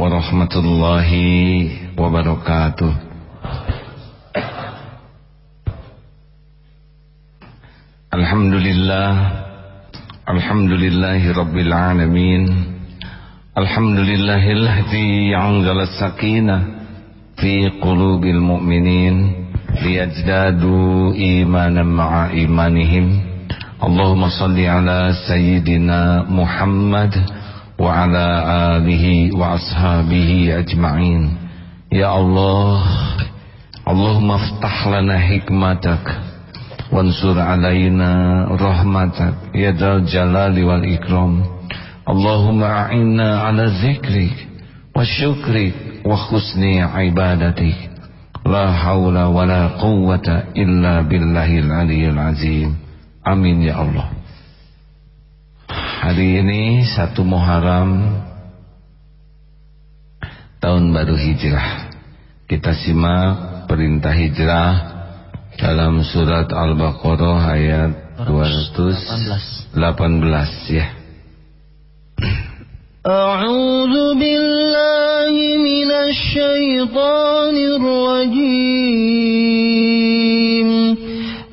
warahmatullahi wabarakatuh. Alhamdulillah Alhamdulillahi Rabbil Alamin. Alhamdulillahilladzi anzala sakinah Fi qulubil mu'minin Liyajdadu imanan ma'a imanihim. Allahumma salli ala Sayyidina Muhammad Ya Allah Allahumma ftah lana hikmatak wansur alaina rahmatak ya dal jalali wal ikram. Allahumma a'inna ala zikrik wa syukrik wa khusni ibadatik. La hawla wa la quwwata illa billahil aliyil azim. Amin ya Allah hari ini satu Muharram tahun baru hijrah kita simak perintah hijrah dalam surat Al-Baqarah ayat 218 ya. A'udzu billahi minasy syaithanir rajim.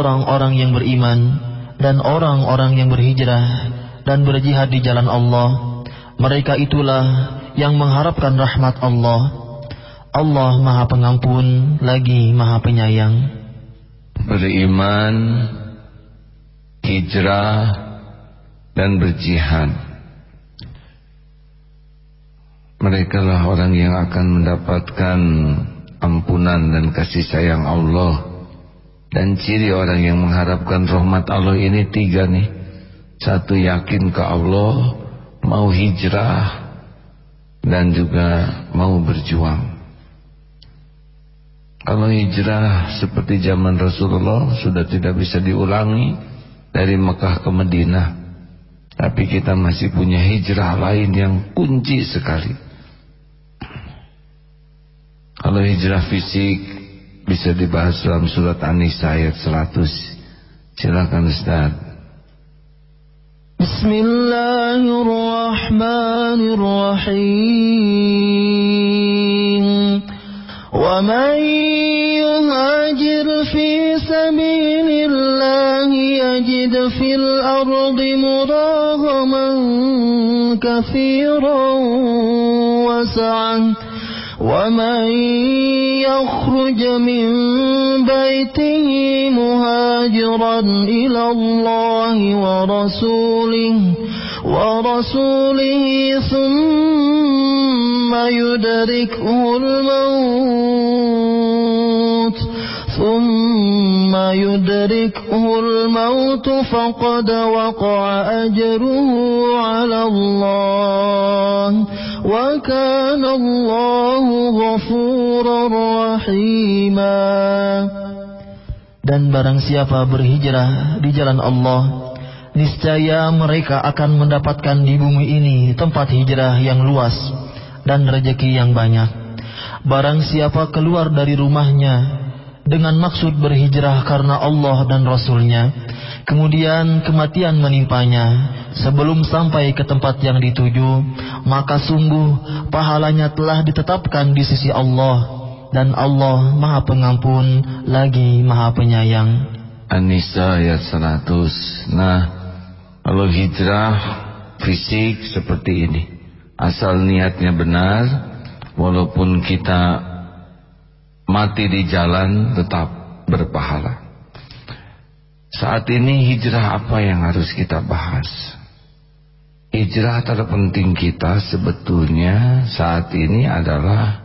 Orang-orang yang beriman dan orang-orang yang berhijrah dan berjihad di jalan Allah. Mereka itulah yang mengharapkan rahmat Allah. Allah maha pengampun lagi maha penyayang. Beriman hijrah dan berjihad. Mereka lah orang yang akan mendapatkan ampunan dan kasih sayang Allah dan ciri orang yang mengharapkan rahmat Allah ini tiga nih. Satu yakin ke Allah, mau hijrah, dan juga mau berjuang. Kalau hijrah seperti zaman Rasulullah sudah tidak bisa diulangi dari Mekah ke Madinah. Tapi kita masih punya hijrah lain yang kunci sekali. Kalau hijrah fisik bisa dibahas dalam surat An-Nisa ayat 100. Silakan Ustaz. Bismillahirrahmanirrahim. Man yuhajir fi sabilillahi yajid fil ardi muraghaman katsiran wa sa'an ومن يخرج من بيته مهاجرا إلى الله ورسوله ورسوله ثم يدركه الموت ثم يدركه الموت فقد وقع أجره على الله. وكان الله غفورا رحيما Dan barang siapa berhijrah di jalan Allah Niscaya mereka akan mendapatkan di bumi ini tempat hijrah yang luas dan rezeki yang banyak. Barang siapa keluar dari rumahnya dengan maksud berhijrah karena Allah dan Rasulnya, kemudian kematian menimpanya, sebelum sampai ke tempat yang dituju, maka sungguh pahalanya telah ditetapkan di sisi Allah dan Allah Maha Pengampun lagi Maha Penyayang. An-Nisa ayat 100. Nah, kalau hijrah fisik seperti ini, asal niatnya benar, walaupun kita mati di jalan tetap berpahala. Saat ini hijrah apa yang harus kita bahas? Hijrah terpenting kita sebetulnya saat ini adalah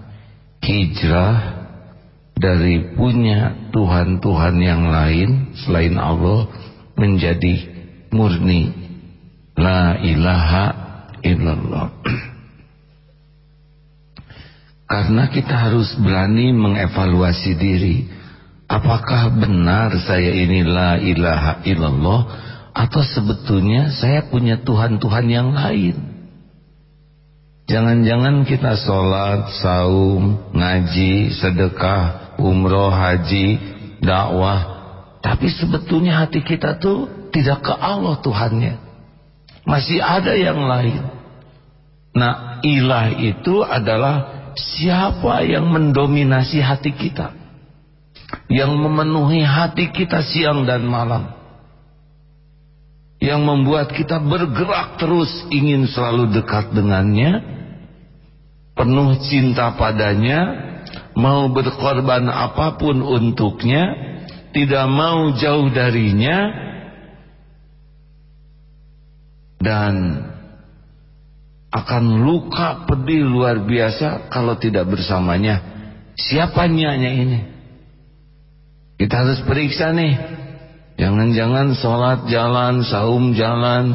hijrah dari punya Tuhan-Tuhan yang lain selain Allah menjadi murni la ilaha illallah karena kita harus berani mengevaluasi diri apakah benar saya ini la ilaha illallah atau sebetulnya saya punya Tuhan-Tuhan yang lain Jangan-jangan kita sholat, saum, ngaji, sedekah, umroh, haji, dakwah. Tapi sebetulnya hati kita tuh tidak ke Allah Tuhannya. Masih ada yang lain. Nah ilah itu adalah siapa yang mendominasi hati kita. Yang memenuhi hati kita siang dan malam? Yang membuat kita bergerak terus ingin selalu dekat dengannya? Penuh cinta padanya? Mau berkorban apa pun untuknya? Tidak mau jauh darinya? Dan akan luka pedih luar biasa kalau tidak bersamanya. Siapanya ini? Kita harus periksa nih. Jangan-jangan sholat jalan saum jalan.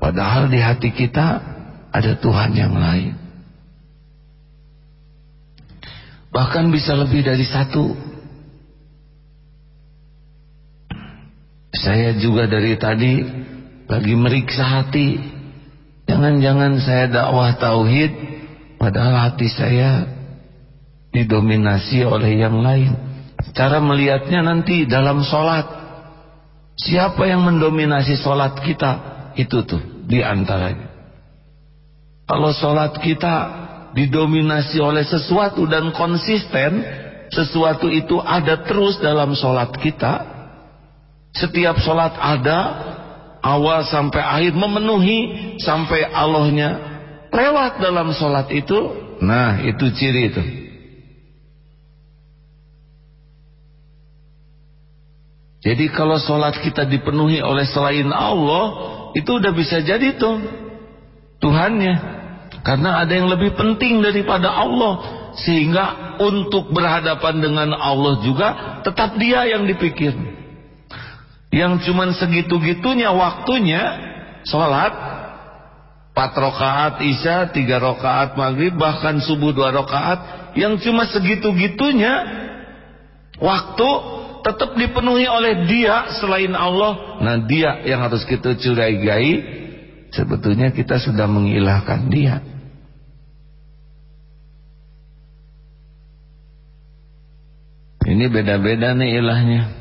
Padahal di hati kita ada Tuhan yang lain. Bahkan bisa lebih dari satu. Saya juga dari tadi lagi meriksa hati jangan-jangan saya dakwah tauhid padahal hati saya didominasi oleh yang lain. Cara melihatnya nanti dalam sholat. Siapa yang mendominasi sholat kita? Itu tuh di antaranya kalau sholat kita didominasi oleh sesuatu dan konsisten sesuatu itu ada terus dalam sholat kita setiap sholat ada awal sampai akhir memenuhi sampai Allahnya lewat dalam sholat itu. Nah itu ciri itu. Jadi kalau sholat kita dipenuhi oleh selain Allah itu udah bisa jadi tuh Tuhannya. Karena ada yang lebih penting daripada Allah. Sehingga untuk berhadapan dengan Allah juga tetap dia yang dipikir yang cuman segitu-gitunya waktunya sholat 4 rakaat isya 3 rakaat maghrib bahkan subuh 2 rakaat yang cuma segitu-gitunya waktu tetap dipenuhi oleh dia selain Allah. Nah dia yang harus kita curigai sebetulnya kita sudah mengilahkan dia. Ini beda-beda nih ilahnya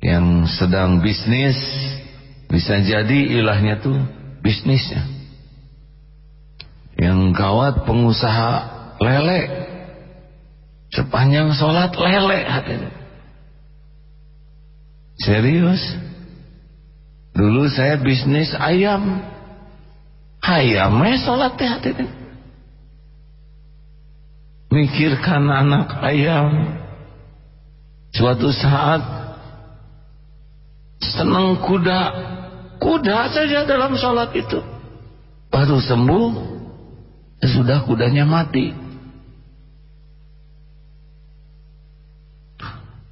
yang sedang bisnis bisa jadi ilahnya tuh bisnisnya yang gawat pengusaha lele sepanjang sholat lele hatinya serius Dulu saya bisnis ayam. Ayamnya sholat ya Mikirkan anak ayam. Suatu saat senang kuda. Kuda saja dalam sholat itu. Baru sembuh. Sudah kudanya mati.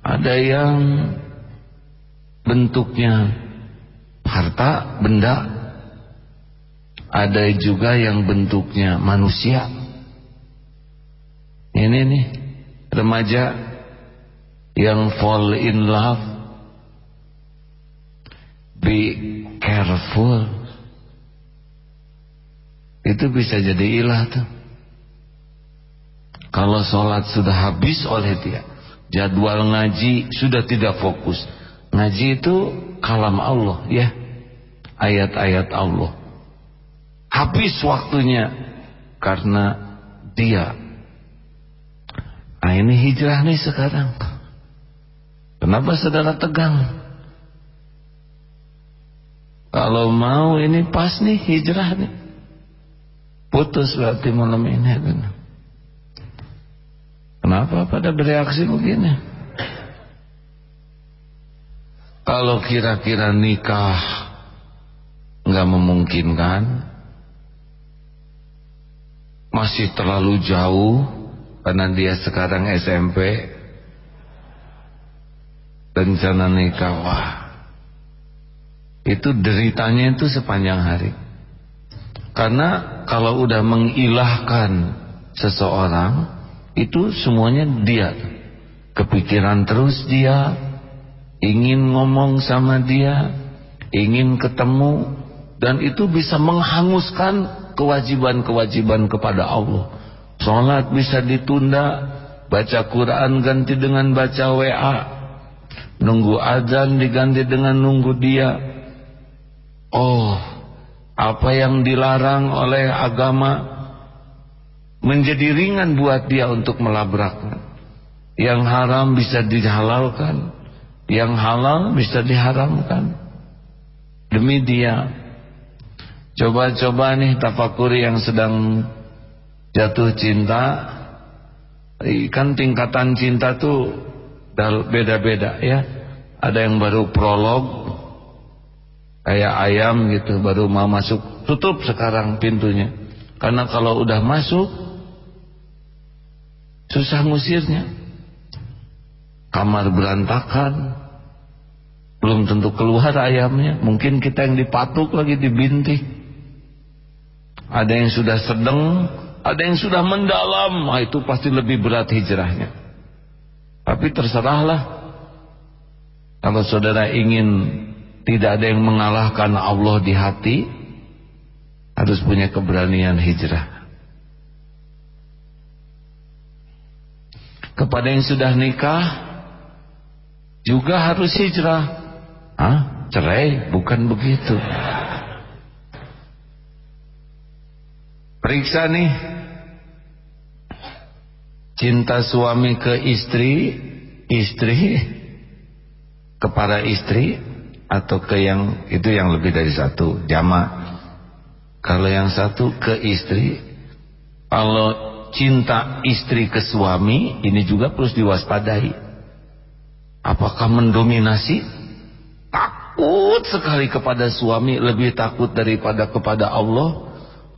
Ada yang bentuknya harta, benda ada juga yang bentuknya manusia ini nih remaja yang fall in love be careful. Itu bisa jadi ilah tuh. Kalau sholat sudah habis oleh dia jadwal ngaji sudah tidak fokus. Ngaji itu kalam Allah ya. Ayat-ayat Allah. Habis waktunya karena dia. Nah ini hijrah nih sekarang. Kenapa saudara tegang kalau mau ini pas nih hijrah nih. Putus berarti malam ini kenapa pada bereaksi begini? Kalau kira-kira nikah nggak memungkinkan masih terlalu jauh karena dia sekarang SMP rencana nikah wah itu deritanya itu sepanjang hari. Karena kalau udah mengilahkan seseorang itu semuanya dia. Kepikiran terus dia ingin ngomong sama dia ingin ketemu dan itu bisa menghanguskan kewajiban-kewajiban kepada Allah. Sholat bisa ditunda Baca Quran ganti dengan baca WA Nunggu azan diganti dengan nunggu dia Oh Apa yang dilarang oleh agama Menjadi ringan buat dia untuk melabraknya Yang haram bisa dihalalkan Yang halal bisa diharamkan. Demi dia. Coba-coba nih tapakuri yang sedang jatuh cinta. Kan tingkatan cinta tuh beda-beda ya. Ada yang baru prolog kayak ayam gitu baru mau masuk tutup sekarang pintunya. Karena kalau udah masuk susah ngusirnya. Kamar berantakan. Belum tentu keluar ayamnya. Mungkin kita yang dipatuk lagi dibintih. Ada yang sudah sedang ada yang sudah mendalam, nah itu pasti lebih berat hijrahnya. Tapi terserahlah. Kalau saudara ingin tidak ada yang mengalahkan Allah di hati, harus punya keberanian hijrah. Kepada yang sudah nikah, juga harus hijrah. Hah? Cerai? Bukan begitu. Periksa nih cinta suami ke istri istri kepada istri atau ke yang itu yang lebih dari satu jama kalau yang satu ke istri kalau cinta istri ke suami ini juga perlu diwaspadai. Apakah mendominasi? Takut sekali kepada suami lebih takut daripada kepada Allah.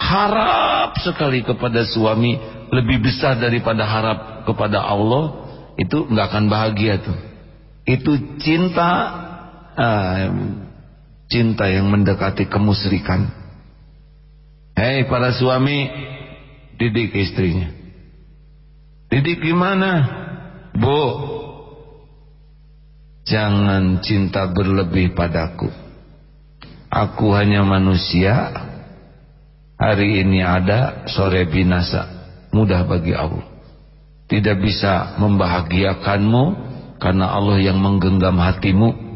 Harap sekali kepada suami lebih besar daripada harap kepada Allah. Itu nggak akan bahagia tuh. Itu cinta cinta yang mendekati kemusrikan. Hei para suami didik istrinya. Didik gimana? Bu jangan cinta berlebih padaku. Aku hanya manusia. Hari ini ada sore binasa. Mudah bagi Allah. Tidak bisa membahagiakanmu karena Allah yang menggenggam hatimu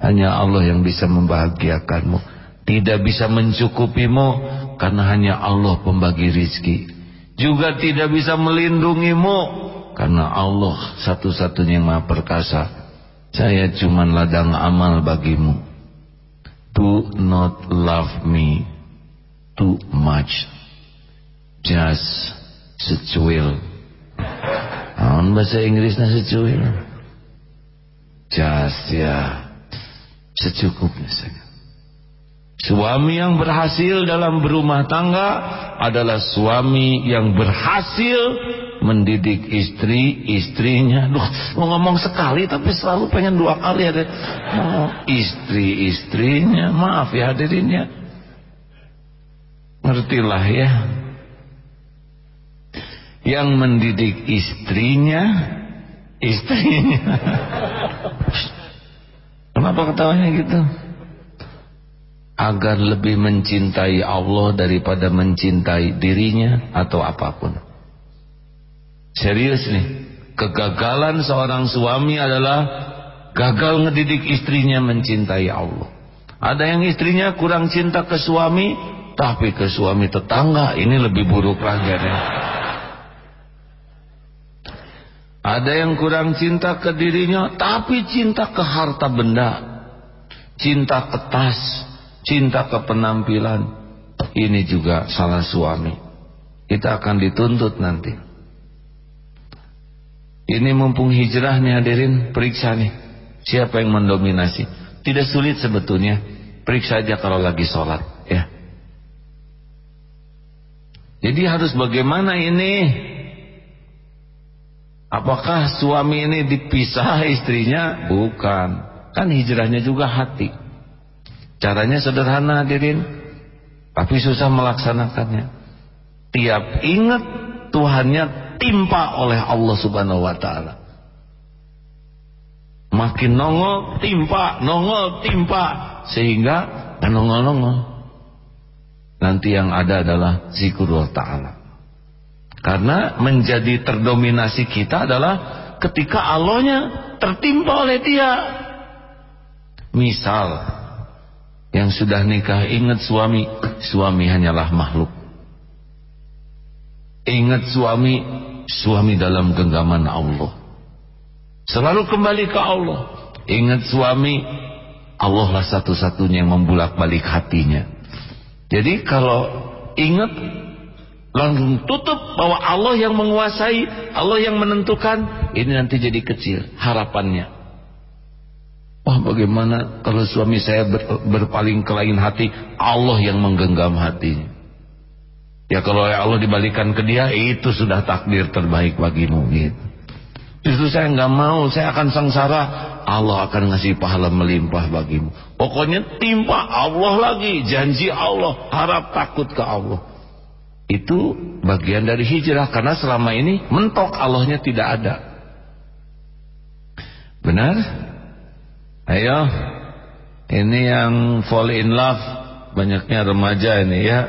hanya Allah yang bisa membahagiakanmu. Tidak bisa mencukupimu karena hanya Allah pembagi rizki. Juga tidak bisa melindungimu karena Allah satu-satunya yang maha perkasa. Saya cuma ladang amal bagimu. Do not love me too much. Just secuil. Bahasa Inggrisnya secuil. Jas ya secukupnya saja Suami yang berhasil dalam berumah tangga adalah suami yang berhasil mendidik istri, istrinya. Duh, mau ngomong sekali tapi selalu pengen dua kali ada. Oh, istri, istrinya. Maaf ya hadirinnya. Ngertilah ya yang mendidik istrinya istrinya kenapa ketawanya gitu? Agar lebih mencintai Allah daripada mencintai dirinya atau apa pun. Serius nih kegagalan seorang suami adalah gagal ngedidik istrinya mencintai Allah. Ada yang istrinya kurang cinta ke suami tapi ke suami tetangga ini lebih buruk lagi. Ada yang kurang cinta ke dirinya tapi cinta ke harta benda. Cinta ke tas, cinta ke penampilan. Ini juga salah suami. Kita akan dituntut nanti. Ini mumpung hijrah nih hadirin, periksa nih. Siapa yang mendominasi? Tidak sulit sebetulnya. Periksa aja kalau lagi sholat. Ya. Jadi harus bagaimana ini? Apakah suami ini dipisah istrinya? Bukan. Kan hijrahnya juga hati. Caranya sederhana hadirin. Tapi susah melaksanakannya. Tiap ingat Tuhannya timpa oleh Allah subhanahu wa ta'ala. Makin nongol, timpa, nongol, timpa. Sehingga nongol-nongol. Nanti yang ada adalah zikrullah ta'ala. Karena menjadi terdominasi kita adalah ketika Allahnya tertimpa oleh dia. Misal yang sudah nikah ingat suami, suami hanyalah makhluk. Ingat suami, suami dalam genggaman Allah. Selalu kembali ke Allah. Ingat suami, Allah lah satu-satunya yang membulak-balik hatinya. Jadi kalau ingat langsung tutup bahwa Allah yang menguasai, Allah yang menentukan, ini nanti jadi kecil harapannya. Wah bagaimana kalau suami saya ber, berpaling ke lain hati, Allah yang menggenggam hatinya. Ya kalau Allah dibalikan ke dia, itu sudah takdir terbaik bagimu gitu. Justru saya nggak mau, saya akan sengsara. Allah akan ngasih pahala melimpah bagimu. Pokoknya timpa Allah lagi, janji Allah, harap takut ke Allah. Itu bagian dari hijrah karena selama ini mentok Allahnya tidak ada. Benar? Ayo. Ini yang fall in love banyaknya remaja ini ya.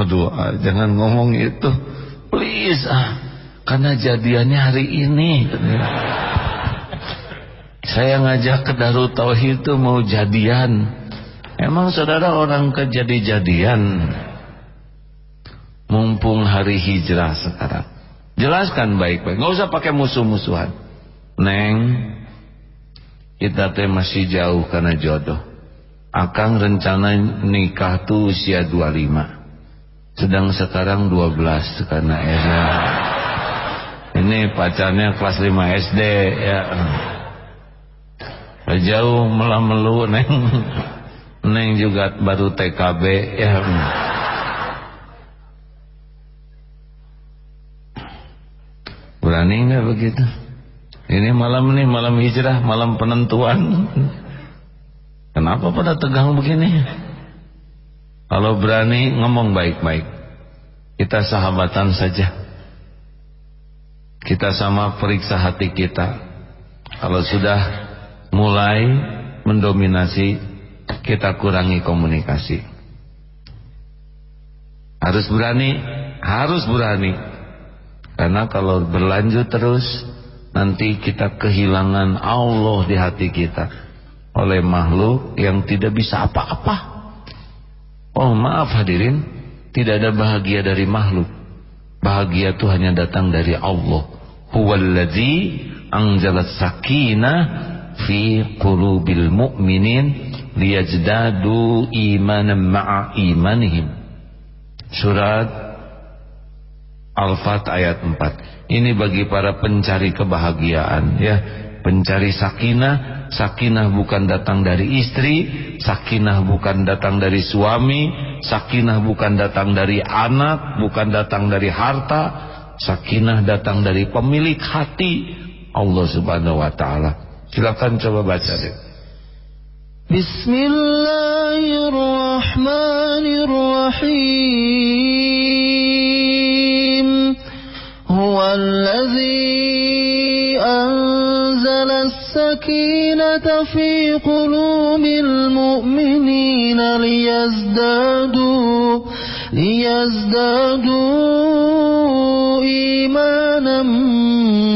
Aduh, ah, jangan ngomong itu. Please ah. Karena jadiannya hari ini. Saya ngajak ke Darut Tauhid itu mau jadian. Emang saudara orang kejadi-jadian mumpung hari hijrah sekarang. Jelaskan baik-baik nggak usah pakai musuh-musuhan. Neng kita teh masih jauh karena jodoh. Akang rencana nikah tuh usia 25 sedang sekarang 12 karena era. Ini pacarnya kelas 5 SD ya. Jauh melamelu neng. Neng juga baru TKB ya Berani nggak begitu? Ini malam ini malam hijrah, malam penentuan. Kenapa pada tegang begini? Kalau berani ngomong baik-baik. Kita sahabatan saja. Kita sama periksa hati kita. Kalau sudah mulai mendominasi, kita kurangi komunikasi. Harus berani, harus berani. Karena kalau berlanjut terus nanti kita kehilangan Allah di hati kita oleh makhluk yang tidak bisa apa-apa. Oh maaf hadirin, tidak ada bahagia dari makhluk. Bahagia itu hanya datang dari Allah. Huwallazi anzalat sakinah fi qulubil mu'minin liyajdadu imanan ma'a imanihim. Surat Al-Fat ayat 4. Ini bagi para pencari kebahagiaan ya. Pencari sakinah, sakinah bukan datang dari istri, sakinah bukan datang dari suami, sakinah bukan datang dari anak, bukan datang dari harta, sakinah datang dari pemilik hati Allah Subhanahu wa taala. Silakan coba baca deh. Bismillahirrahmanirrahim. الذي أنزل السكينة في قلوب المؤمنين ليزدادوا ليزدادوا إيمانا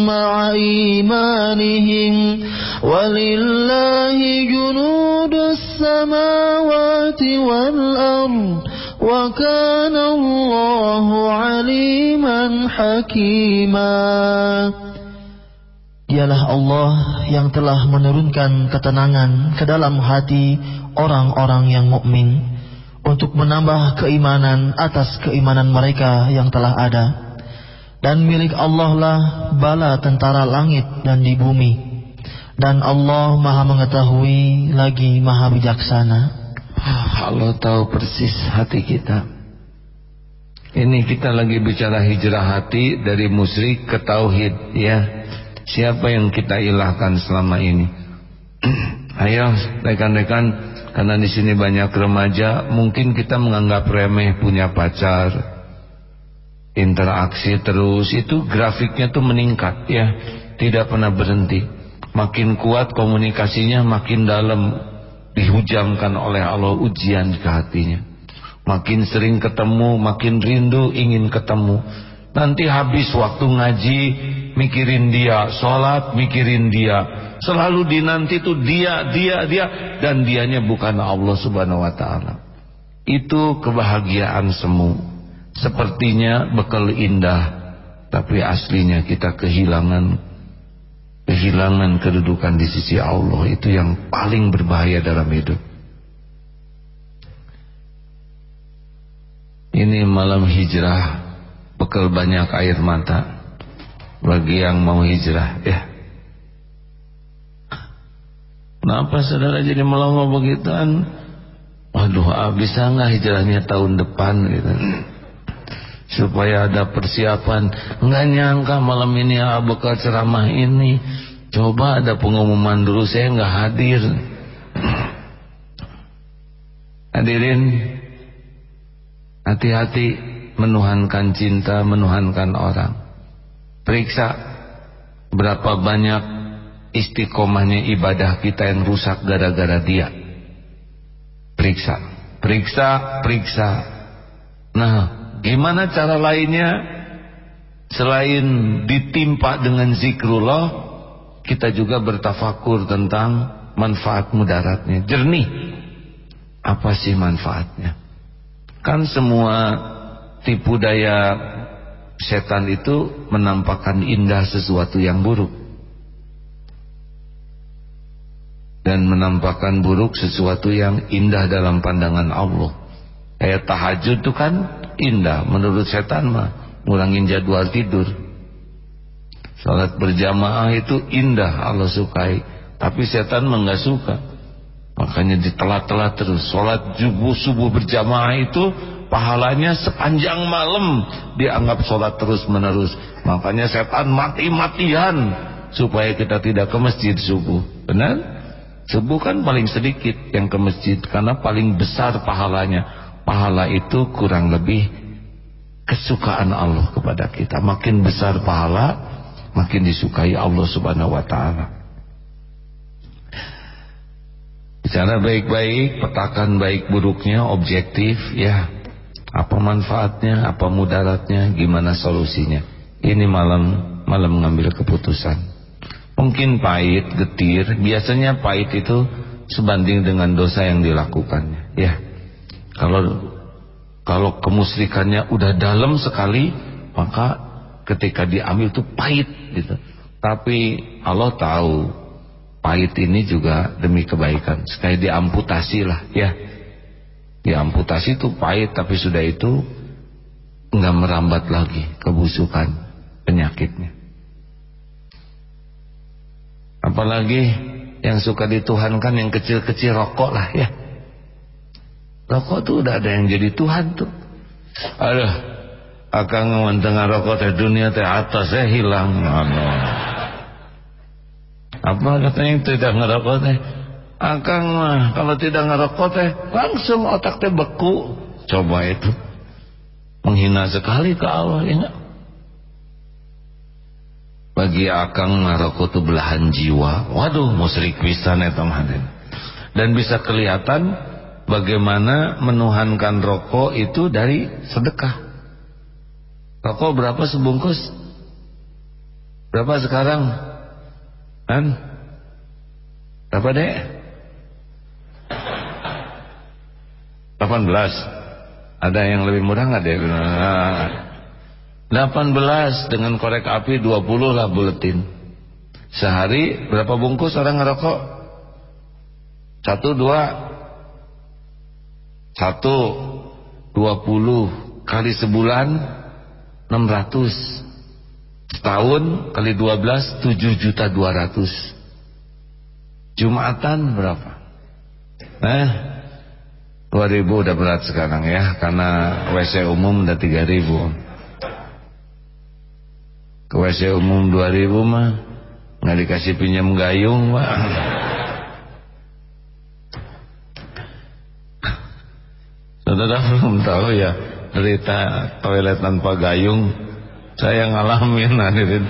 مع إيمانهم. ولله جنود السماوات والأرض. وكان الله عليما حكيما Dialah Allah yang telah menurunkan ketenangan ke dalam hati orang-orang yang mukmin untuk menambah keimanan atas keimanan mereka yang telah ada. Dan milik Allah lah bala tentara langit dan di bumi. Dan Allah maha mengetahui lagi maha bijaksana. Allah tahu persis hati kita. Ini kita lagi bicara hijrah hati dari musyrik ke tauhid ya. Siapa yang kita ilahkan selama ini? Ayo rekan-rekan karena di sini banyak remaja, mungkin kita menganggap remeh punya pacar. Interaksi terus itu grafiknya tuh meningkat ya, tidak pernah berhenti. Makin kuat komunikasinya, makin dalam dihujamkan oleh Allah ujian ke hatinya. Makin sering ketemu, makin rindu ingin ketemu. Nanti habis waktu ngaji, mikirin dia, sholat, mikirin dia. Selalu dinanti itu dia, dia, dia. Dan dianya bukan Allah subhanahu wa ta'ala. Itu kebahagiaan semu. Sepertinya bekal indah. Tapi aslinya kita kehilangan kehilangan kedudukan di sisi Allah. Itu yang paling berbahaya dalam hidup. Ini malam hijrah Bekal banyak air mata Bagi yang mau hijrah Ya Kenapa saudara jadi melongo begituan Waduh ah, bisa nggak hijrahnya tahun depan gitu Supaya ada persiapan Nggak nyangka malam ini ah, bekal ceramah ini Coba ada pengumuman dulu Saya nggak hadir Hadirin Hati-hati menuhankan cinta, menuhankan orang. Periksa berapa banyak istiqomahnya ibadah kita yang rusak gara-gara dia. Periksa, periksa, periksa. Nah, gimana cara lainnya selain ditimpa dengan zikrullah, kita juga bertafakur tentang manfaat mudaratnya. Jernih. Apa sih manfaatnya? Kan semua tipu daya setan itu menampakkan indah sesuatu yang buruk. Dan menampakkan buruk sesuatu yang indah dalam pandangan Allah. Kayak tahajud itu kan indah menurut setan mah. Ngurangin jadwal tidur. Salat berjamaah itu indah Allah sukai. Tapi setan mah nggak suka. Makanya ditelat-telat terus. Sholat subuh subuh berjamaah itu pahalanya sepanjang malam dianggap sholat terus menerus. Makanya setan mati-matian supaya kita tidak ke masjid subuh. Benar? Subuh kan paling sedikit yang ke masjid karena paling besar pahalanya. Pahala itu kurang lebih kesukaan Allah kepada kita. Makin besar pahala, makin disukai Allah Subhanahu wa taala. Bicara baik-baik, petakan baik buruknya, objektif, ya. Apa manfaatnya, apa mudaratnya, gimana solusinya. Ini malam malam mengambil keputusan. Mungkin pahit, getir, biasanya pahit itu sebanding dengan dosa yang dilakukannya, ya. Kalau kalau kemusrikannya udah dalam sekali, maka ketika diambil itu pahit gitu. Tapi Allah tahu pahit ini juga demi kebaikan. Sekali diamputasi lah ya. Diamputasi itu pahit tapi sudah itu nggak merambat lagi kebusukan penyakitnya. Apalagi yang suka dituhankan yang kecil-kecil rokok lah ya rokok tuh udah ada yang jadi Tuhan tuh. Aduh akan tengah rokok teh dunia teh atas saya hilang. Aduh. Apa katanya tidak ngerokok teh? Akang mah kalau tidak ngerokok teh langsung otak teh beku. Coba itu. Menghina sekali ke Allah ya bagi akang ngerokok itu belahan jiwa. Waduh musrik pisan eta mah dan bisa kelihatan bagaimana menuhankan rokok itu dari sedekah rokok berapa sebungkus berapa sekarang Kan? Berapa dek? 18 Ada yang lebih murah nggak dek? Nah, 18 dengan korek api 20 lah buletin Sehari berapa bungkus orang ngerokok? Satu dua Satu Dua puluh Kali sebulan 600 Setahun kali 12 7 juta 200 Jumatan berapa? Eh 2000 udah berat sekarang ya karena WC umum udah 3000 ke WC umum 2000 mah nggak dikasih pinjam gayung mah saudara belum tahu ya cerita toilet tanpa gayung saya ngalamin hadirin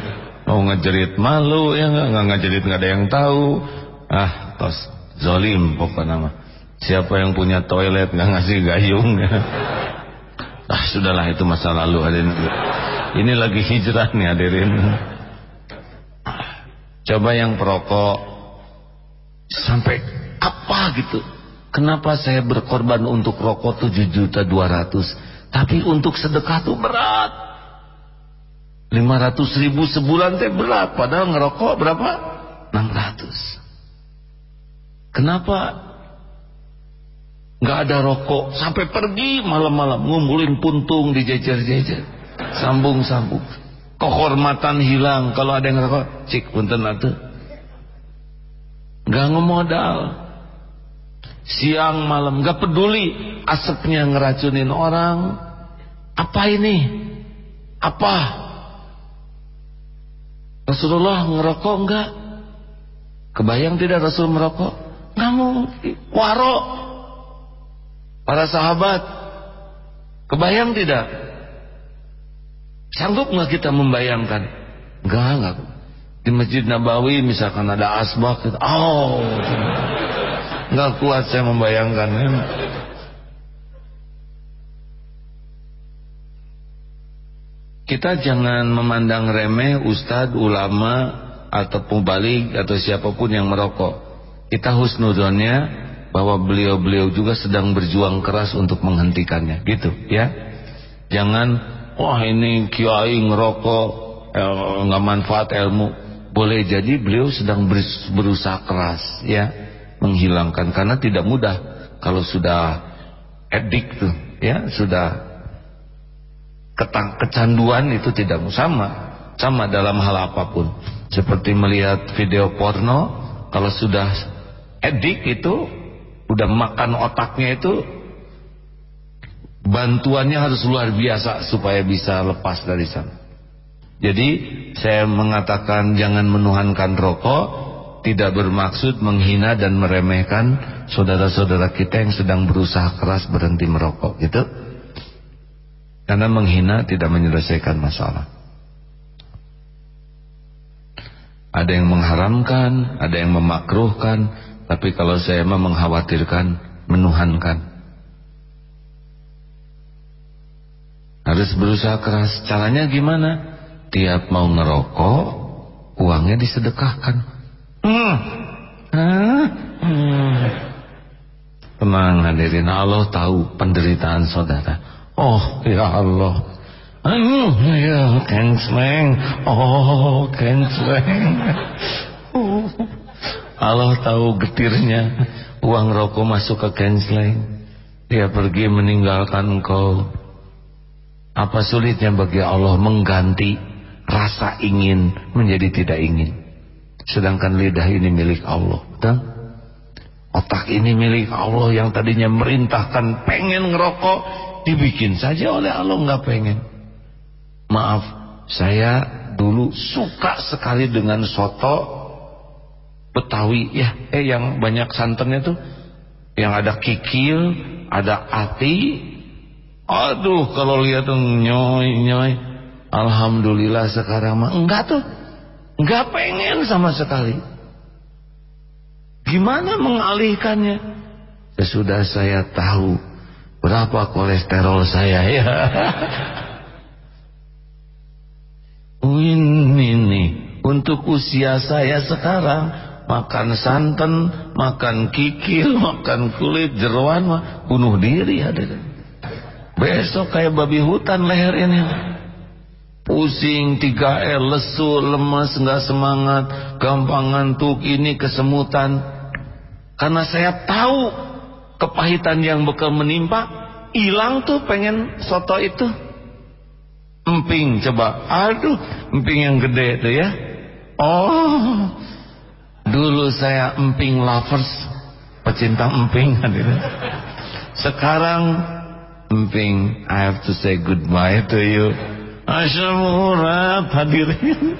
mau ngejerit malu ya nggak nggak ngejerit nggak ada yang tahu ah tos zolim pokoknya mah Siapa yang punya toilet nggak ngasih gayung? ah sudahlah itu masa lalu hadirin. Ini lagi hijrah nih hadirin. Coba yang perokok sampai apa gitu? Kenapa saya berkorban untuk rokok 7 juta 200 Tapi untuk sedekah tuh berat? 500 ribu sebulan teh berat Padahal ngerokok berapa? 600 Kenapa nggak ada rokok? Sampai pergi malam-malam ngumpulin puntung di jejer-jejer sambung-sambung. Kehormatan hilang kalau ada yang rokok cik punten atuh. Nggak ngemodal siang malam nggak peduli asapnya ngeracunin orang. Apa ini? Apa? Rasulullah ngerokok enggak kebayang tidak Rasul merokok? Mungkin. Warok. Para sahabat Kebayang tidak? Sanggup nggak kita membayangkan? Enggak, enggak. Di Masjid Nabawi misalkan ada asbak, oh, nggak kuat saya membayangkan. Kita jangan memandang remeh ustadz, ulama, atau pembalik atau siapa pun yang merokok. Kita husnudonnya bahwa beliau-beliau juga sedang berjuang keras untuk menghentikannya gitu ya jangan wah ini kiai ngerokok eh, nggak manfaat ilmu boleh jadi beliau sedang berusaha keras ya menghilangkan. Karena tidak mudah kalau sudah edik tuh ya sudah ketang kecanduan itu tidak sama sama dalam hal apa pun. Seperti melihat video porno kalau sudah edik itu udah makan otaknya itu bantuannya harus luar biasa supaya bisa lepas dari sana. Jadi saya mengatakan jangan menuhankan rokok tidak bermaksud menghina dan meremehkan saudara-saudara kita yang sedang berusaha keras berhenti merokok gitu karena menghina tidak menyelesaikan masalah ada yang mengharamkan ada yang memakruhkan tapi kalau saya mah mengkhawatirkan, menuhankan. Harus berusaha keras. Caranya gimana? Tiap mau ngerokok, uangnya disedekahkan. Hmm. Hmm. Tenang hadirin, Allah tahu penderitaan saudara. Oh ya Allah. Hmm, ya kensleng. Oh kensleng. Oh. Allah tahu getirnya uang rokok masuk ke kensleng dia pergi meninggalkan engkau apa sulitnya bagi Allah mengganti rasa ingin menjadi tidak ingin sedangkan lidah ini milik Allah. Dan otak ini milik Allah yang tadinya merintahkan pengen ngerokok dibikin saja oleh Allah nggak pengen. Maaf saya dulu suka sekali dengan soto Betawi. Ya eh yang banyak santannya tuh. Yang ada kikil ada ati. Aduh kalau lihat tuh nyoy nyoy. Alhamdulillah sekarang mah enggak tuh enggak pengen sama sekali gimana mengalihkannya sesudah saya tahu berapa kolesterol saya ya ini nih untuk usia saya sekarang makan santan, makan kikil, makan kulit, jeruan, bunuh diri ada. Besok kayak babi hutan leher ini. Pusing, 3 l lesu, lemas, nggak semangat, gampang ngantuk, ini kesemutan. Karena saya tahu kepahitan yang bakal menimpa, hilang tuh pengen soto itu. Emping coba, aduh, emping yang gede tuh ya. Oh, Dulu saya emping lovers, pecinta emping hadirin. Sekarang emping I have to say goodbye to you. Asam urat hadirin.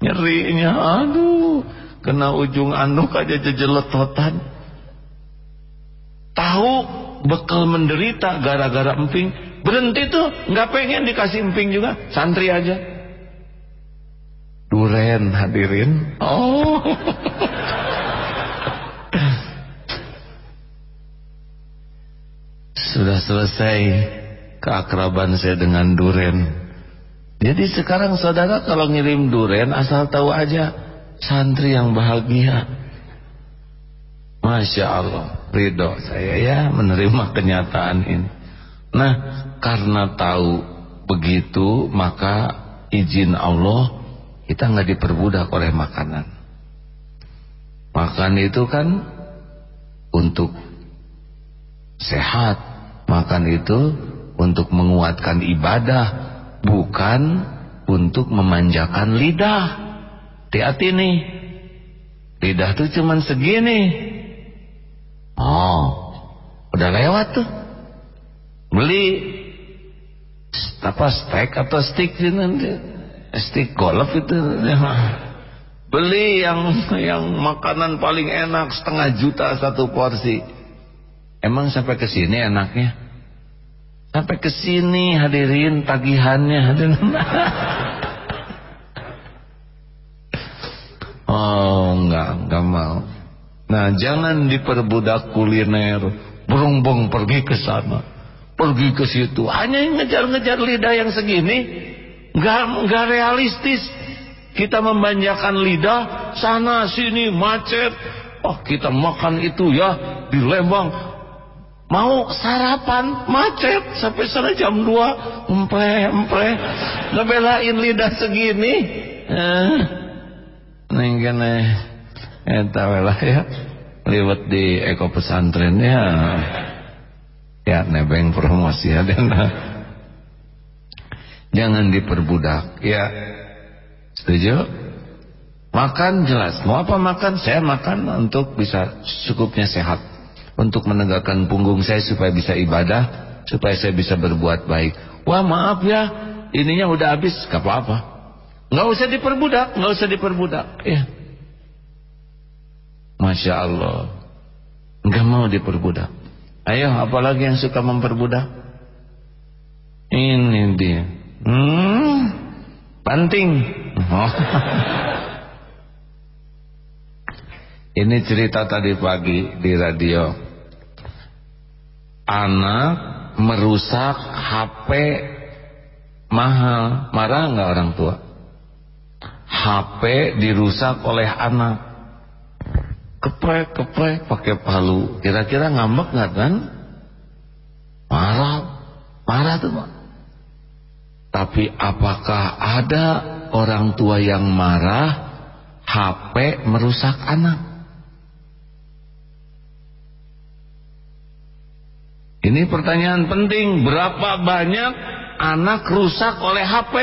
Nyerinya aduh kena ujung anduk aja jejeletotan. Tahu bekal menderita gara-gara emping. Berhenti tuh nggak pengen dikasih emping juga. Santri aja. Duren hadirin. Oh. Sudah selesai keakraban saya dengan duren. Jadi sekarang saudara kalau ngirim duren asal tahu aja santri yang bahagia. Masya Allah ridho saya ya menerima kenyataan ini. Nah karena tahu begitu maka izin Allah kita nggak diperbudak oleh makanan. Makan itu kan untuk sehat. Makan itu untuk menguatkan ibadah bukan untuk memanjakan lidah. Hati-hati nih. Lidah tuh cuman segini. Oh, udah lewat tuh. Beli apa steak atau stick stick golf itu. Beli yang yang makanan paling enak setengah juta satu porsi. Emang sampai ke sini enaknya sampai ke sini hadirin tagihannya oh enggak enggak mau. Nah jangan diperbudak kuliner. Berumbung pergi ke sana. Pergi ke situ. Hanya ngejar-ngejar lidah yang segini Gak, gak realistis. Kita membanjakan lidah Sana sini macet. Oh kita makan itu ya Di Lembang Mau sarapan macet Sampai sana jam 2 Empre empre. Ngebelain lidah segini. Eh, Neng eh Eta lah ya. Liwat di eko pesantren ya. Ya nebeng promosi ya dan jangan diperbudak ya. Setuju? Makan jelas. Mau apa makan? Saya makan untuk bisa cukupnya sehat untuk menegakkan punggung saya supaya bisa ibadah supaya saya bisa berbuat baik. Wah maaf ya ininya udah habis gak apa-apa. Nggak usah diperbudak nggak usah diperbudak. Ya Masya Allah. Enggak mau diperbudak. Ayo apalagi yang suka memperbudak? Ini dia. Hmm Panting. Oh. Ini cerita tadi pagi di radio Anak merusak HP mahal. Marah nggak orang tua? HP dirusak oleh anak. Keprek keprek pakai palu. Kira-kira ngambek nggak kan marah. Marah tuh pak. Tapi apakah ada orang tua yang marah HP merusak anak ini pertanyaan penting. Berapa banyak anak rusak oleh HP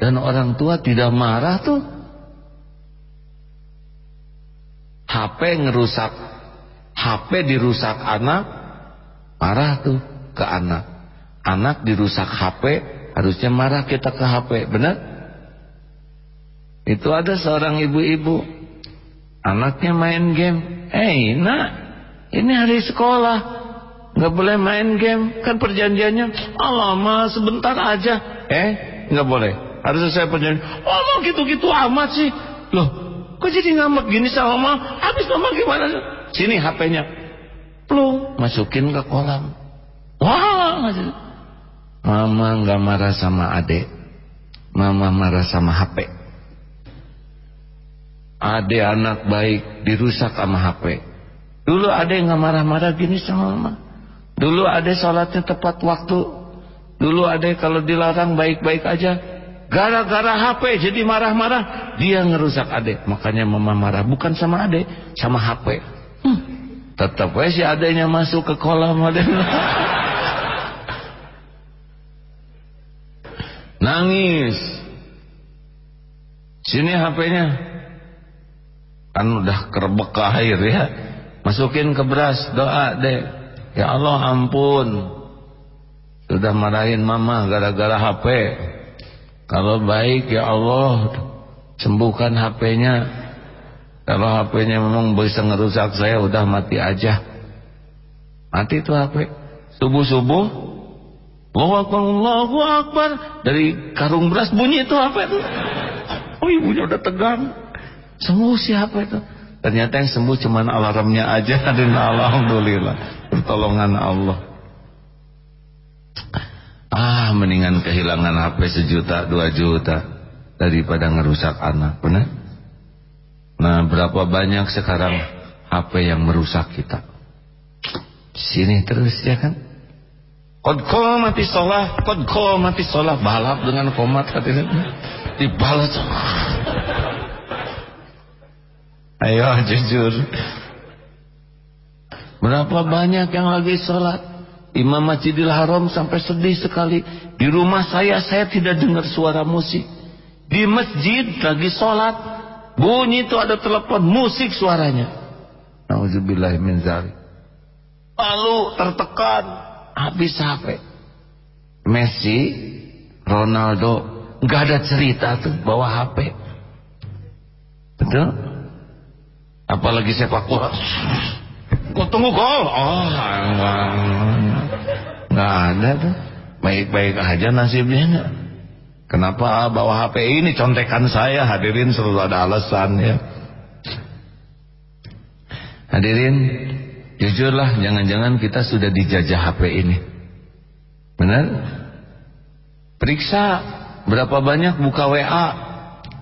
dan orang tua tidak marah tuh? HP ngerusak HP dirusak anak marah tuh ke anak. Anak dirusak HP harusnya marah kita ke HP benar? Itu ada seorang ibu-ibu. Anaknya main game. Eh hey, nak ini hari sekolah nggak boleh main game kan perjanjiannya lama sebentar aja eh nggak boleh harus saya perjanjian oh mau gitu-gitu amat sih loh Kok jadi ngambek gini sama mama? Habis mama gimana? Sini HP-nya. Plung, masukin ke kolam. Wah, Mama nggak marah sama adek. Mama marah sama HP. Adek anak baik dirusak sama HP. Dulu adek nggak marah-marah gini sama mama. Dulu adek sholatnya tepat waktu. Dulu adek kalau dilarang baik-baik aja. Gara-gara HP jadi marah-marah, dia ngerusak adek. Makanya mama marah bukan sama adek, sama HP. Hmm. Tetap aja si adeknya masuk ke kolam adek. Nangis. Sini HP-nya. Kan udah kerebek ke air ya. Masukin ke beras, doa deh. Ya Allah ampun. Sudah marahin mama gara-gara HP. Kalau baik ya Allah sembuhkan HP-nya. Kalau HP-nya memang bisa ngerusak saya udah mati aja. Mati itu HP. Subuh-subuh Allahu Akbar, Allahu dari karung beras bunyi itu HP itu. Oh ibunya udah tegang. Sembuh siapa itu? Ternyata yang sembuh cuma alarmnya aja dan alhamdulillah pertolongan Allah. Ah, mendingan kehilangan HP sejuta, dua juta daripada ngerusak anak, benar? Nah, berapa banyak sekarang HP yang merusak kita? Sini terus ya kan? Qad mati sholat, qad mati sholat, balap dengan komat katanya. Dibalas. Ayo jujur. Berapa banyak yang lagi sholat? Imam Masjidil Haram sampai sedih sekali. Di rumah saya, saya tidak dengar suara musik. Di masjid lagi sholat. Bunyi itu ada telepon musik suaranya. Lalu tertekan. Habis HP. Messi, Ronaldo. Gak ada cerita tuh bawa HP. Betul? Apalagi sepak bola. Kok tunggu gol? Oh, nggak ada tuh. Baik-baik aja nasibnya. Kenapa bawa HP ini contekan saya hadirin selalu ada alasan ya. Hadirin, jujurlah jangan-jangan kita sudah dijajah HP ini. Benar? Periksa berapa banyak buka WA,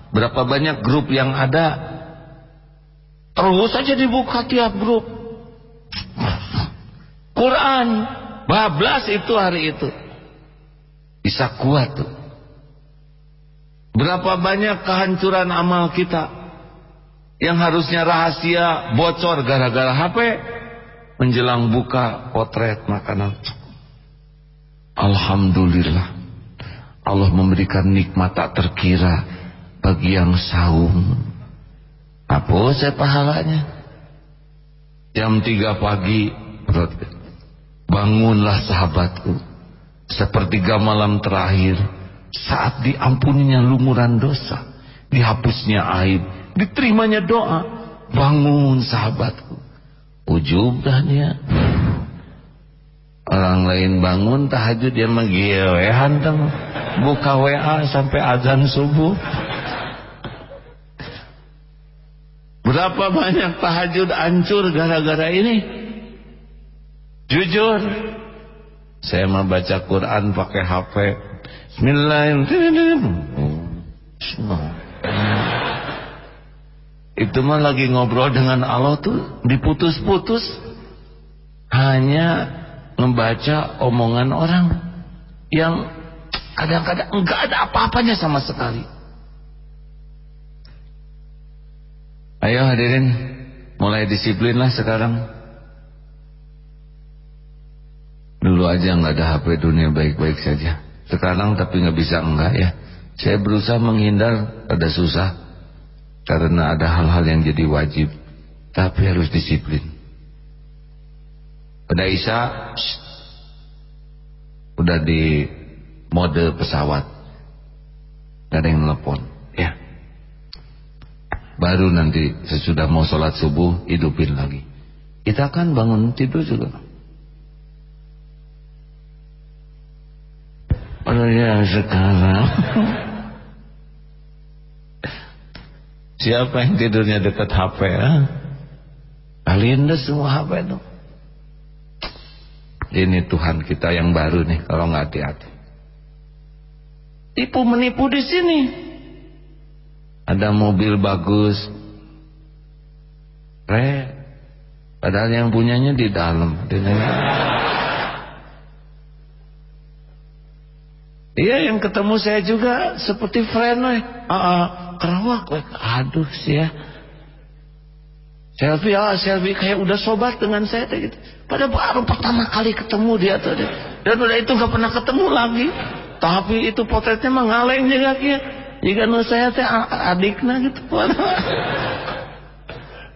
berapa banyak grup yang ada. Terus saja dibuka tiap grup. Quran bablas itu hari itu. Bisa kuat tuh. Berapa banyak kehancuran amal kita yang harusnya rahasia bocor gara-gara HP menjelang buka potret makanan. Alhamdulillah Allah memberikan nikmat tak terkira bagi yang saum. Apa saya pahalanya jam 3 pagi Bangunlah sahabatku. Sepertiga malam terakhir Saat diampuninya lumuran dosa Dihapusnya aib Diterimanya doa Bangun sahabatku. Ujub dahnya Orang lain bangun tahajud dia menggilehan Buka WA sampai azan subuh Berapa banyak tahajud hancur gara-gara ini? Jujur Saya membaca Quran pakai HP Bismillahirrahmanirrahim. Itu mah lagi ngobrol dengan Allah tuh Diputus-putus. Hanya Membaca omongan orang Yang Kadang-kadang enggak ada apa-apanya sama sekali Ayo hadirin Mulai disiplinlah sekarang Dulu aja nggak ada HP dunia baik-baik saja. Sekarang tapi nggak bisa enggak ya. Saya berusaha menghindar ada susah karena ada hal-hal yang jadi wajib. Tapi harus disiplin. Pada Isa udah di mode pesawat. Gak ada yang telepon. Baru nanti sesudah mau sholat subuh hidupin lagi. Kita kan bangun tidur juga. Ya sekarang. Siapa yang tidurnya dekat HP ya? Alinda semua HP itu. Ini Tuhan kita yang baru nih Kalau nggak hati-hati. Tipu menipu di sini Ada mobil bagus Re Padahal yang punyanya di dalam Iya yang ketemu saya juga seperti friend. Uh, uh, kerawak. Aduh sih ya. Selfie ah selfie kayak udah sobat dengan saya gitu. Pada baru pertama kali ketemu dia tuh. Dan udah itu gak pernah ketemu lagi. Tapi itu potretnya mah ngaleng juga kia. Jika nu saya teh adiknya gitu.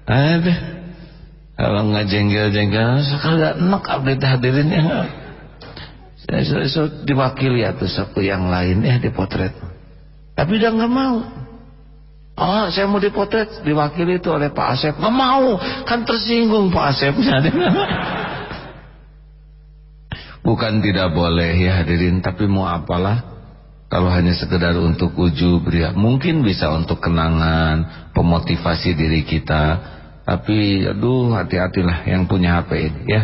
Aduh. kalau nggak jengkel-jengkel sekali enak update hadirin ya. Saya so, so, diwakili atau satu yang lain ya dipotret tapi dia nggak mau. Oh saya mau dipotret diwakili itu oleh Pak Asep. Nggak mau. Kan tersinggung Pak Asep bukan tidak boleh ya hadirin. Tapi mau apalah kalau hanya sekedar untuk ujub ya mungkin bisa untuk kenangan pemotivasi diri kita tapi aduh hati-hatilah yang punya HP ini ya.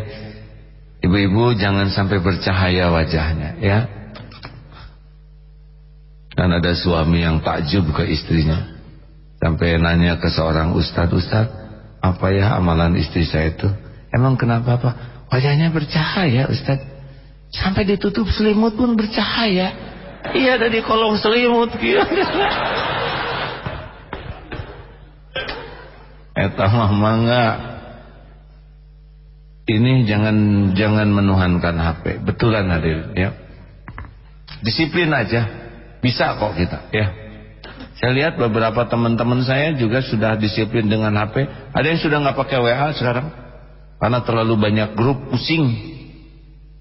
Ibu-ibu jangan sampai bercahaya wajahnya ya. Dan ada suami yang takjub ke istrinya. Sampai nanya ke seorang ustadz, ustadz apa ya amalan istri saya itu? Emang kenapa pak? Wajahnya bercahaya ustadz. Sampai ditutup selimut pun bercahaya. Iya ada di kolong selimut. Gitu. eta mah mangga. Ini jangan jangan menuhankan HP betulan hadir ya. Disiplin aja. Bisa kok kita ya. Saya lihat beberapa teman-teman saya juga sudah disiplin dengan HP ada yang sudah nggak pakai WA sekarang? Karena terlalu banyak grup pusing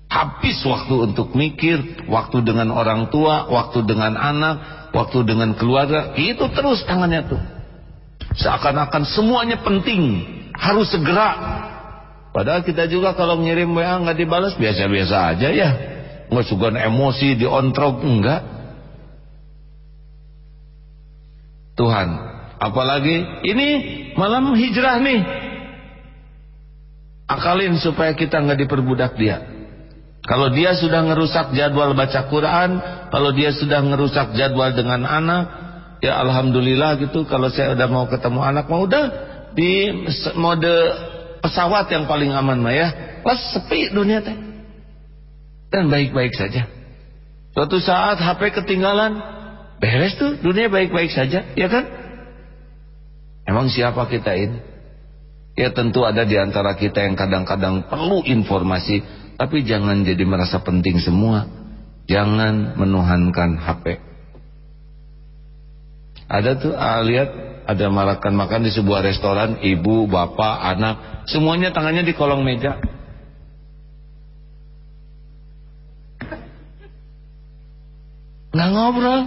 habis waktu untuk mikir waktu dengan orang tua waktu dengan anak waktu dengan keluarga itu terus tangannya tuh Seakan-akan semuanya penting, harus segera. Padahal kita juga kalau ngirim WA nggak dibalas biasa-biasa aja ya. Nggak suka emosi diontrok enggak. Tuhan, apalagi ini malam hijrah nih. Akalin supaya kita nggak diperbudak dia. Kalau dia sudah ngerusak jadwal baca Quran, kalau dia sudah ngerusak jadwal dengan anak, ya alhamdulillah gitu kalau saya udah mau ketemu anak mau udah di mode pesawat yang paling aman mah ya. Pas sepi dunia teh. Dan baik-baik saja. Suatu saat HP ketinggalan beres tuh dunia baik-baik saja ya kan? Emang siapa kita ini? Ya tentu ada di antara kita yang kadang-kadang perlu informasi tapi jangan jadi merasa penting semua jangan menuhankan HP ada tuh ah, lihat ada makan-makan di sebuah restoran, ibu, bapak, anak, semuanya tangannya di kolong meja. Nggak ngobrol.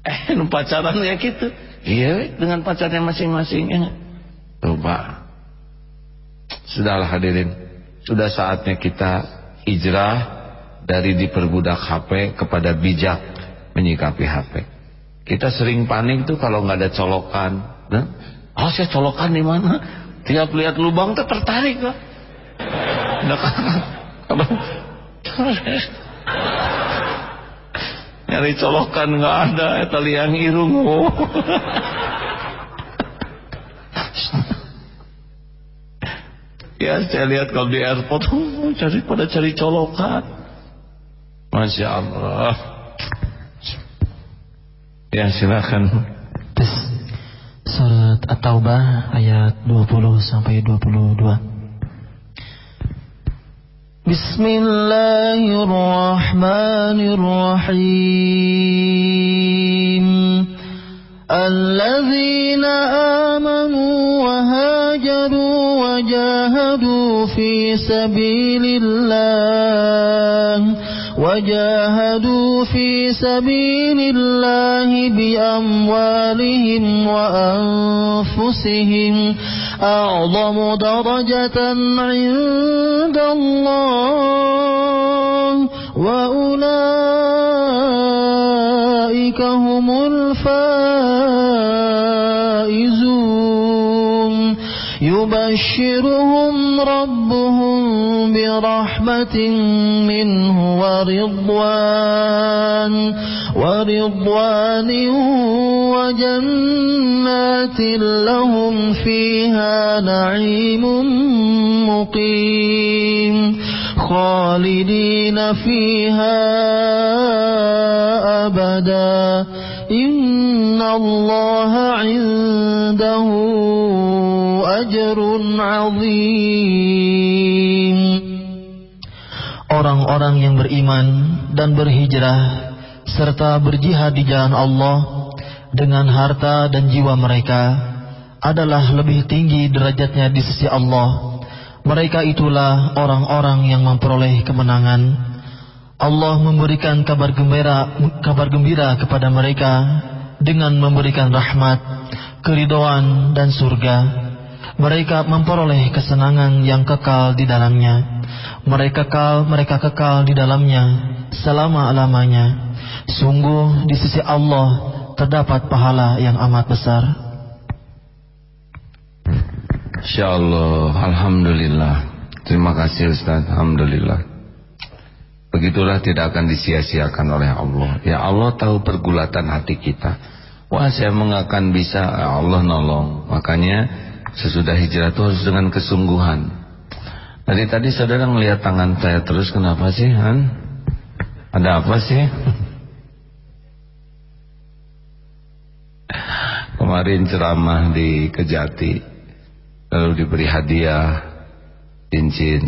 Eh, pacaran ya gitu. Iya, dengan pacarnya masing-masing ya. Coba. Sudahlah hadirin. Sudah saatnya kita hijrah dari diperbudak HP kepada bijak menyikapi HP. Kita sering panik tuh kalau nggak ada colokan. Nah, oh saya colokan di mana? Tiap lihat lubang tuh tertarik lah. Nyari colokan nggak ada, eta liang irung. ya saya lihat kalau di airport, oh, cari pada cari colokan. Masya Allah. Ya silakan. Surat At-Taubah ayat 20 sampai 22. Bismillahirrahmanirrahim. الذين آمنوا وهاجروا وجاهدوا في سبيل الله. وجاهدوا في سبيل الله بأموالهم وأنفسهم. أعظم درجة عند الله. وأولئك هم الفائزون. يبشرهم ربهم برحمة منه ورضوان ورضوان وجنات لهم فيها نعيم مقيم خالدين فيها أبدا. إن الله عنده أجر عظيم orang-orang yang beriman dan berhijrah serta berjihad di jalan Allah dengan harta dan jiwa mereka adalah lebih tinggi derajatnya di sisi Allah. Mereka itulah orang-orang yang memperoleh kemenangan. Allah memberikan kabar gembira, kabar gembira kepada mereka dengan memberikan rahmat, keridoan dan surga. Mereka memperoleh kesenangan yang kekal di dalamnya. Mereka kekal, mereka kekal di dalamnya selama-lamanya. Sungguh di sisi Allah terdapat pahala yang amat besar. Insyaallah, Alhamdulillah. Terima kasih Ustaz, Alhamdulillah. Begitulah tidak akan disia-siakan oleh Allah. Ya Allah tahu pergulatan hati kita. Wah saya mengakan bisa, ya Allah nolong. Makanya sesudah hijrah itu harus dengan kesungguhan. Tadi tadi saudara melihat tangan saya terus kenapa sih Han? Ada apa sih? Kemarin ceramah di Kejati Lalu diberi hadiah Cincin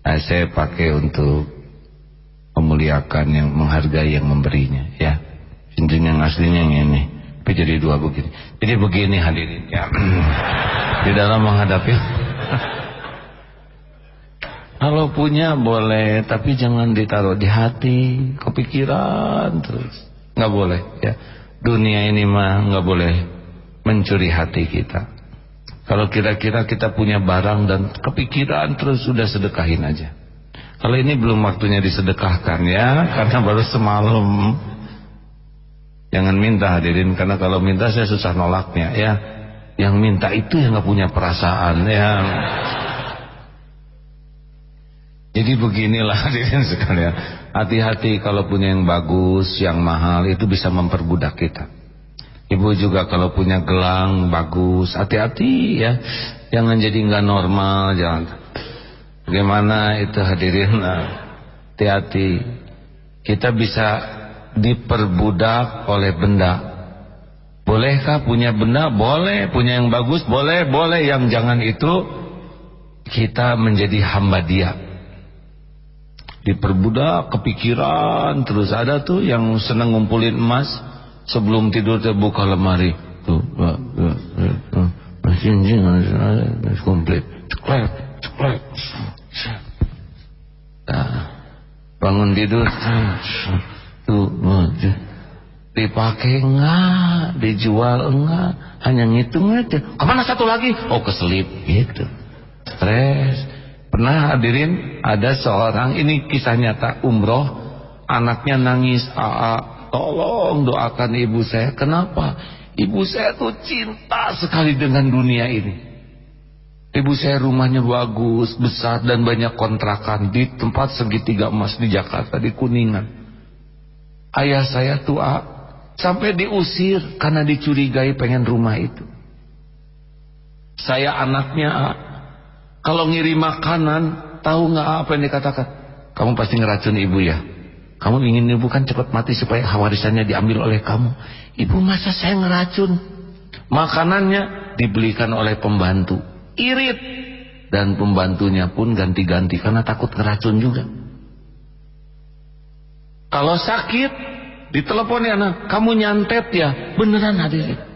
nah, Saya pakai untuk Memuliakan yang menghargai yang memberinya Ya. Cincin yang aslinya yang ini. Tapi jadi dua begini. Jadi begini hadirin ya. Di dalam menghadapi. Kalau punya boleh Tapi jangan ditaruh di hati Kepikiran terus. Nggak boleh ya. Dunia ini mah nggak boleh mencuri hati kita. Kalau kira-kira kita punya barang dan kepikiran terus sudah sedekahin aja. Kalau ini belum waktunya disedekahkan ya, karena baru semalam. Jangan minta hadirin, karena kalau minta saya susah nolaknya ya. Yang minta itu yang nggak punya perasaan ya. Jadi beginilah hadirin sekalian. Hati-hati kalau punya yang bagus, yang mahal itu bisa memperbudak kita. Ibu juga kalau punya gelang bagus, hati-hati ya. Jangan jadi nggak normal, jangan. Bagaimana itu hadirin? Nah, hati-hati. Kita bisa diperbudak oleh benda. Bolehkah punya benda? Boleh. Punya yang bagus? Boleh. Boleh. Yang jangan itu kita menjadi hamba dia diperbudak kepikiran terus ada tuh yang senang ngumpulin emas sebelum tidur dia buka lemari tuh masih komplit nah, bangun tidur. Tuh dipakai enggak? Dijual enggak? Hanya ngitung aja. Ke mana satu lagi? Oh keselip. Gitu. Stres. Pernah hadirin ada seorang ini kisah nyata umroh. Anaknya nangis. Aa tolong doakan ibu saya. Kenapa? Ibu saya tuh cinta sekali dengan dunia ini ibu saya rumahnya bagus besar dan banyak kontrakan di tempat segitiga emas di Jakarta di Kuningan ayah saya tuh A sampai diusir karena dicurigai pengen rumah itu saya anaknya A kalau ngirim makanan, tahu nggak apa yang dikatakan? Kamu pasti ngeracun ibu ya. Kamu ingin ibu kan cepat mati supaya warisannya diambil oleh kamu. Ibu masa saya ngeracun? Makanannya dibelikan oleh pembantu. Irit. Dan pembantunya pun ganti-ganti karena takut ngeracun juga. Kalau sakit, ditelepon ya anak, kamu nyantet ya? Beneran hadirin.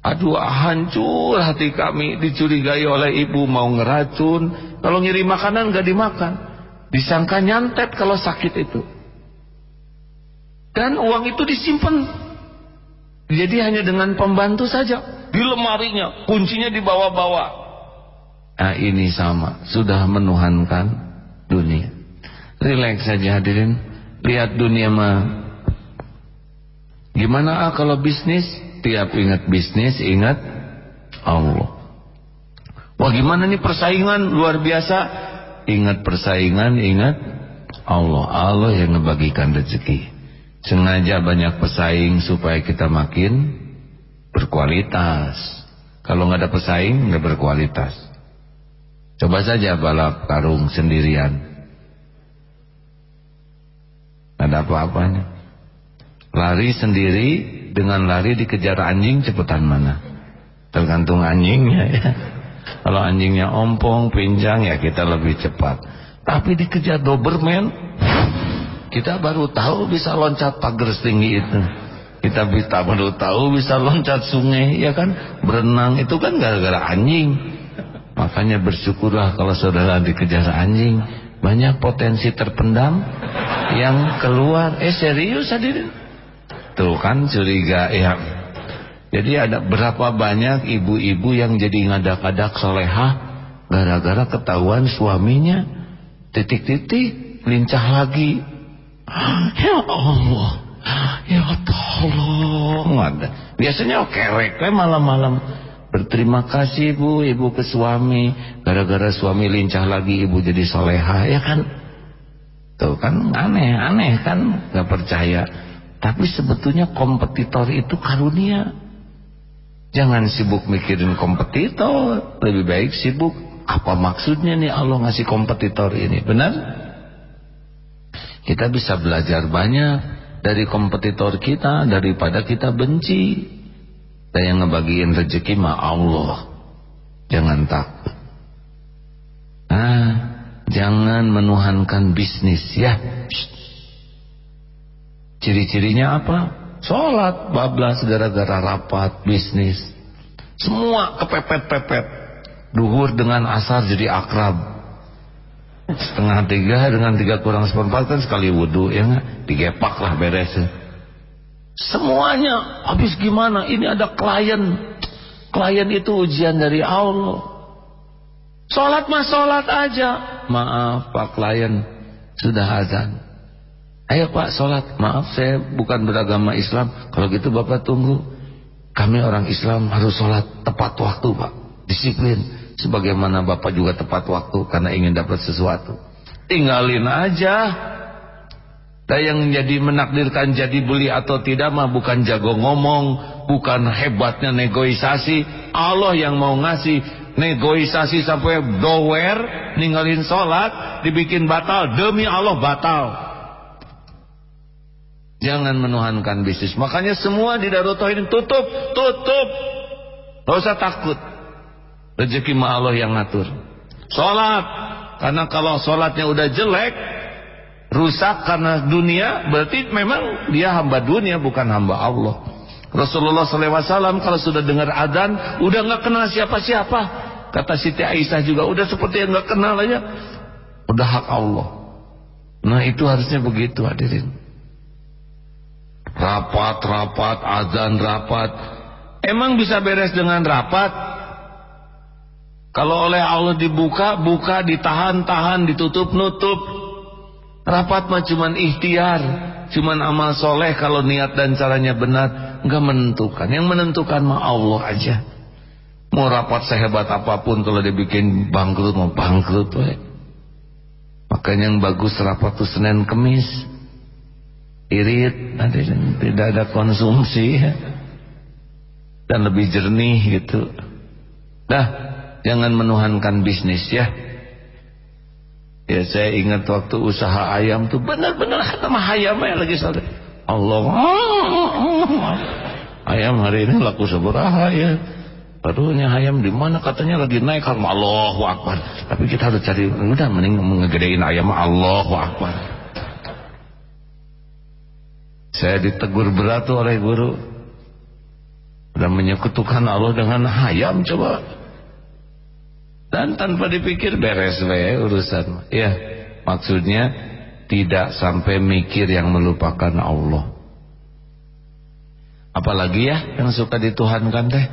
Aduh hancur hati kami dicurigai oleh ibu mau ngeracun. Kalau ngirim makanan gak dimakan. Disangka nyantet kalau sakit itu. Dan uang itu disimpan. Jadi hanya dengan pembantu saja. Di lemarinya, kuncinya dibawa-bawa. Nah ini sama, sudah menuhankan dunia. Relax saja hadirin. Lihat dunia mah. Gimana ah kalau bisnis? Tiap ingat bisnis ingat Allah. Wah gimana nih persaingan luar biasa? Ingat persaingan, ingat Allah. Allah yang ngebagikan rezeki. Sengaja banyak pesaing supaya kita makin berkualitas. Kalau nggak ada pesaing nggak berkualitas. Coba saja balap karung sendirian. Ada apa-apanya. Lari sendiri dengan lari dikejar anjing cepetan mana tergantung anjingnya ya kalau anjingnya ompong pinjang ya kita lebih cepat tapi dikejar Doberman kita baru tahu bisa loncat pagar setinggi itu. Kita bisa baru tahu bisa loncat sungai ya kan? Berenang itu kan gara-gara anjing. Makanya bersyukurlah kalau saudara dikejar anjing. Banyak potensi terpendam yang keluar. Eh serius hadirin tuh kan curiga ya. Jadi ada berapa banyak ibu-ibu yang jadi ngadak-ngadak solehah gara-gara ketahuan suaminya titik-titik lincah lagi ya Allah Ya tolong ada. Biasanya kerek malam-malam. Berterima kasih ibu, ibu ke suami. Gara-gara suami lincah lagi ibu jadi soleha ya kan. Tuh kan aneh, aneh kan. Gak percaya. Tapi sebetulnya kompetitor itu karunia. Jangan sibuk mikirin kompetitor. Lebih baik sibuk. Apa maksudnya nih Allah ngasih kompetitor ini. Benar? Kita bisa belajar banyak dari kompetitor kita daripada kita benci. Dan yang ngebagiin rezeki mah Allah. Jangan takut. Ah jangan menuhankan bisnis ya. Ciri-cirinya apa? Sholat bablas gara-gara rapat bisnis. Semua kepepet-pepet. Duhur dengan asar jadi akrab setengah tiga dengan tiga kurang seperempat kan sekali wudhu ya nggak? Digepak lah beres semuanya habis gimana? Ini ada klien. Klien itu ujian dari Allah. Sholat mah sholat aja. Maaf pak klien. Sudah azan. Ayo pak sholat. Maaf saya bukan beragama Islam. Kalau gitu bapak tunggu. Kami orang Islam harus sholat tepat waktu pak. Disiplin sebagaimana Bapak juga tepat waktu karena ingin dapat sesuatu. Tinggalin aja. Dan yang jadi menakdirkan jadi beli atau tidak mah bukan jago ngomong bukan hebatnya negosiasi. Allah yang mau ngasih negosiasi sampai dower ninggalin sholat dibikin batal demi Allah batal. Jangan menuhankan bisnis. Makanya semua di Darut ini tutup tutup. Gak usah takut Rezeki mah Allah yang ngatur. Sholat. Karena kalau sholatnya udah jelek, rusak karena dunia, berarti memang dia hamba dunia bukan hamba Allah. Rasulullah SAW kalau sudah dengar adzan, udah nggak kenal siapa-siapa. Kata Siti Aisyah juga, udah seperti yang nggak kenal aja. Udah hak Allah. Nah itu harusnya begitu hadirin. Rapat, rapat, adzan, rapat. Emang bisa beres dengan rapat? Kalau oleh Allah dibuka, buka, ditahan, tahan, ditutup, nutup. Rapat mah cuman ikhtiar, cuman amal soleh kalau niat dan caranya benar, enggak menentukan. Yang menentukan mah Allah aja. Mau rapat sehebat apa pun kalau dibikin bangkrut mau bangkrut we. Makanya yang bagus rapat tuh Senin Kemis. Irit, nanti tidak ada konsumsi dan lebih jernih gitu. Dah jangan menuhankan bisnis ya ya saya ingat waktu usaha ayam tuh benar-benar sama ayam ya lagi sadar Allah ayam hari ini laku seberapa ya Barunya ayam di mana katanya lagi naik karena Allahu Akbar. Tapi kita harus cari udah mending mengegedein ayam Allahu Akbar. Saya ditegur berat oleh guru. Dan menyekutukan Allah dengan ayam coba dan tanpa dipikir beres we urusan. Ya maksudnya tidak sampai mikir yang melupakan Allah. Apalagi ya yang suka dituhankan teh?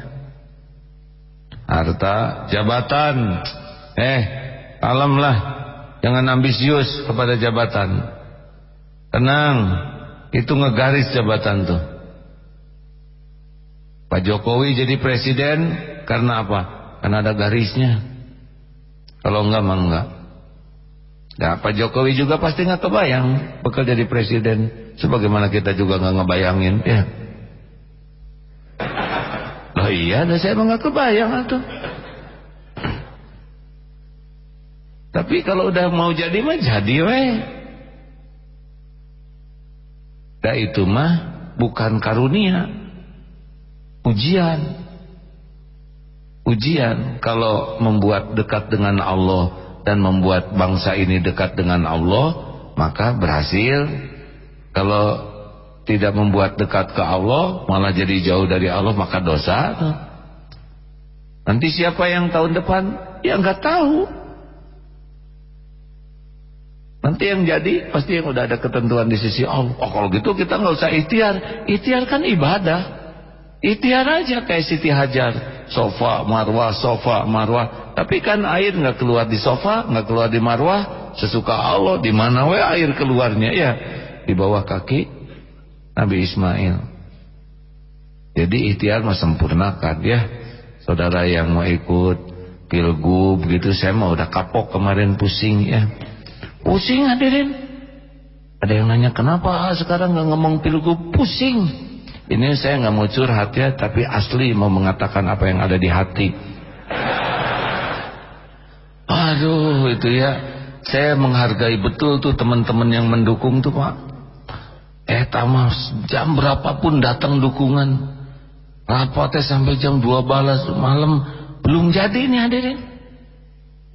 Harta jabatan. Eh alamlah jangan ambisius kepada jabatan. Tenang itu ngegaris jabatan tuh. Pak Jokowi jadi presiden karena apa? Karena ada garisnya kalau enggak mah enggak. Nah, Pak Jokowi juga pasti nggak kebayang bakal jadi presiden. Sebagaimana kita juga nggak ngebayangin, ya. Oh iya, dan saya emang nggak kebayang tuh. Tapi kalau udah mau jadi mah jadi weh. Nah itu mah bukan karunia, ujian ujian kalau membuat dekat dengan Allah dan membuat bangsa ini dekat dengan Allah maka berhasil. Kalau tidak membuat dekat ke Allah malah jadi jauh dari Allah maka dosa. Nanti siapa yang tahun depan? Ya nggak tahu. Nanti yang jadi pasti yang udah ada ketentuan di sisi Allah. Oh kalau gitu kita nggak usah ikhtiar. Ikhtiar kan ibadah. Ikhtiar aja kayak Siti Hajar sofa marwah sofa marwah tapi kan air nggak keluar di sofa nggak keluar di marwah sesuka Allah di mana we air keluarnya ya di bawah kaki Nabi Ismail. Jadi ikhtiar mah sempurnakan ya. Saudara yang mau ikut pilgub gitu saya mau udah kapok kemarin pusing ya. Pusing hadirin. Ada yang nanya kenapa sekarang nggak ngomong pilgub pusing. Ini saya nggak mau curhat ya tapi asli mau mengatakan apa yang ada di hati. Aduh itu ya saya menghargai betul tuh teman-teman yang mendukung tuh Pak Eh tamas jam berapapun datang dukungan. Rapatnya sampai jam 2 balas malam belum jadi nih hadirin.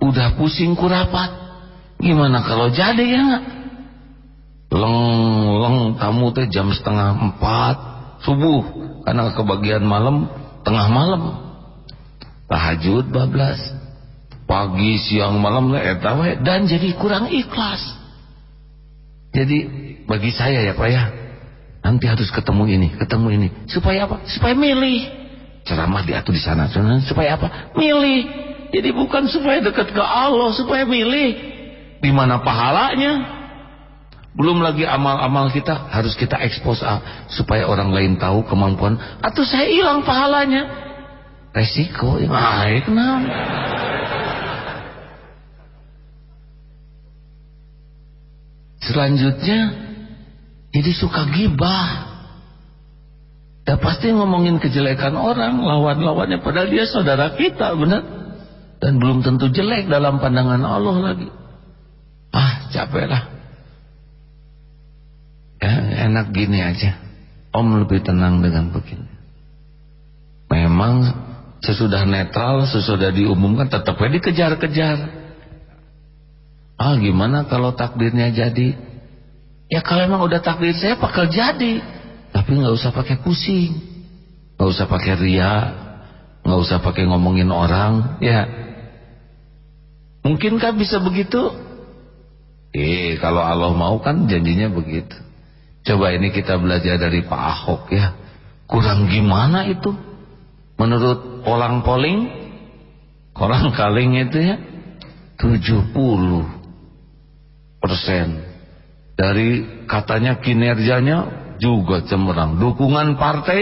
Udah pusing ku rapat. Gimana kalau jadi ya nggak? Leng leng tamu teh jam setengah empat subuh karena kebagian malam tengah malam. Tahajud bablas. Pagi siang malam dan jadi kurang ikhlas. Jadi bagi saya ya Pak ya nanti harus ketemu ini ketemu ini. Supaya apa? Supaya milih. Ceramah diatur di sana. Supaya apa? Milih. Jadi bukan supaya dekat ke Allah supaya milih. Di mana pahalanya belum lagi amal-amal kita harus kita ekspos ah, supaya orang lain tahu kemampuan atau saya hilang pahalanya resiko yang ah, kenapa selanjutnya jadi suka gibah. Ya pasti ngomongin kejelekan orang, lawan-lawannya padahal dia saudara kita, benar? Dan belum tentu jelek dalam pandangan Allah lagi. Ah, capek lah. Ya, enak gini aja. Om lebih tenang dengan begini. Memang sesudah netral, sesudah diumumkan tetapnya dikejar-kejar. Ah, gimana kalau takdirnya jadi Ya kalau emang udah takdir saya bakal jadi. Tapi nggak usah pakai pusing. nggak usah pakai ria. nggak usah pakai ngomongin orang. Ya. Mungkinkah bisa begitu? Eh kalau Allah mau kan janjinya begitu. Coba ini kita belajar dari Pak Ahok ya. Kurang gimana itu? Menurut polang poling, kolang kaling itu ya 70 persen. Dari katanya kinerjanya juga cemerlang. Dukungan partai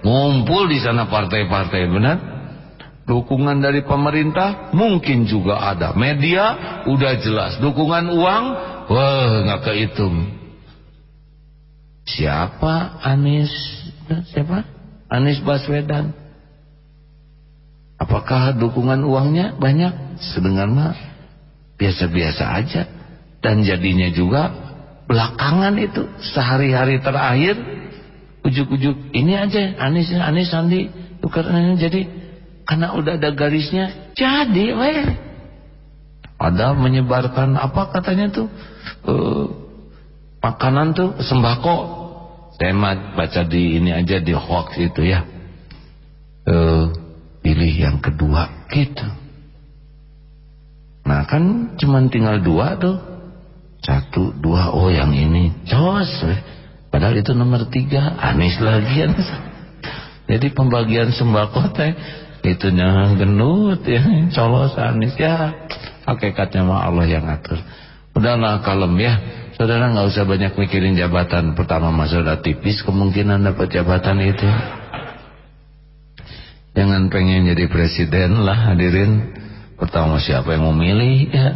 ngumpul di sana partai-partai benar? Dukungan dari pemerintah mungkin juga ada. Media udah jelas. Dukungan uang wah nggak kehitung siapa? Anies. Siapa? Anies Baswedan. Apakah dukungan uangnya banyak? Sedengar mah biasa-biasa aja. Dan jadinya juga belakangan itu sehari-hari terakhir ujuk-ujuk ini aja Anis Anis Sandi tukar jadi karena udah ada garisnya jadi weh. Ada menyebarkan apa katanya tuh uh, makanan tuh sembako saya baca di ini aja di hoax itu ya. Uh, pilih yang kedua gitu. Nah kan cuman tinggal dua tuh. Satu dua oh yang ini. Jos padahal itu nomor tiga. Anis lagi Anis. Jadi pembagian sembako teh itunya genut ya. Colos Anis ya. Hakikatnya mah Allah yang atur udahlah kalem ya saudara nggak usah banyak mikirin jabatan pertama saudara tipis kemungkinan dapat jabatan itu. Jangan pengen jadi presiden lah hadirin. Pertama siapa yang mau milih? Ya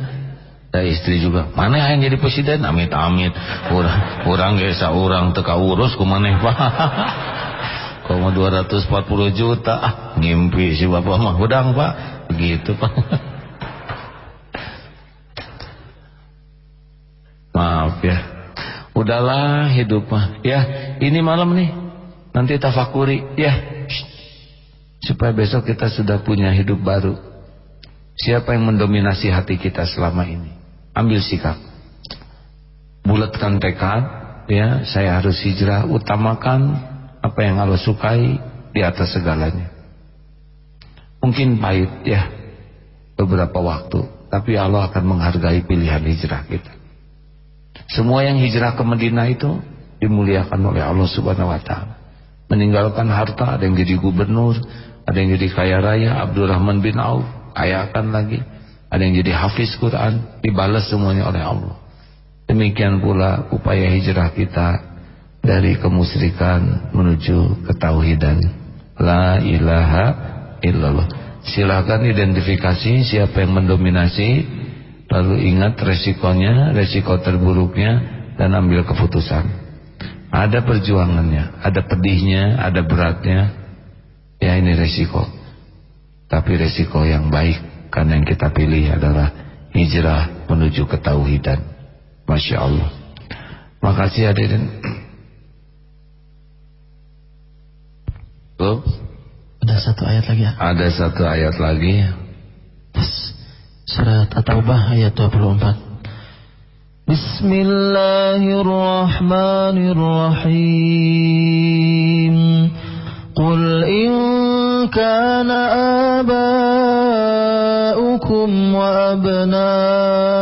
ada istri juga. Mana yang jadi presiden? Amit amit orang orang gesa orang teka urus ku maneh pak koma 240 juta? Ah ngimpi si bapak mah. Udang pak. Begitu pak maaf ya. Udahlah hidup mah. Ya ini malam nih. Nanti tafakuri. Ya. Supaya besok kita sudah punya hidup baru. Siapa yang mendominasi hati kita selama ini? Ambil sikap. Bulatkan tekad. Ya saya harus hijrah. Utamakan apa yang Allah sukai di atas segalanya. Mungkin pahit ya. Beberapa waktu. Tapi Allah akan menghargai pilihan hijrah kita semua yang hijrah ke Madinah itu dimuliakan oleh Allah subhanahu wa ta'ala meninggalkan harta ada yang jadi gubernur ada yang jadi kaya raya Abdurrahman bin Auf kayakan lagi ada yang jadi hafiz Quran dibalas semuanya oleh Allah Demikian pula upaya hijrah kita dari kemusyrikan menuju ketauhidan. La ilaha illallah. Silakan identifikasi siapa yang mendominasi, lalu ingat resikonya, resiko terburuknya dan ambil keputusan. Ada perjuangannya, ada pedihnya, ada beratnya. Ya ini resiko. Tapi resiko yang baik karena yang kita pilih adalah hijrah menuju ketauhidan. Masya Allah Makasih hadirin Tuh. Ada satu ayat lagi ya Ada satu ayat lagi Surat At-Taubah ayat 24 Bismillahirrahmanirrahim Qul in kana aba'ukum wa abna'ukum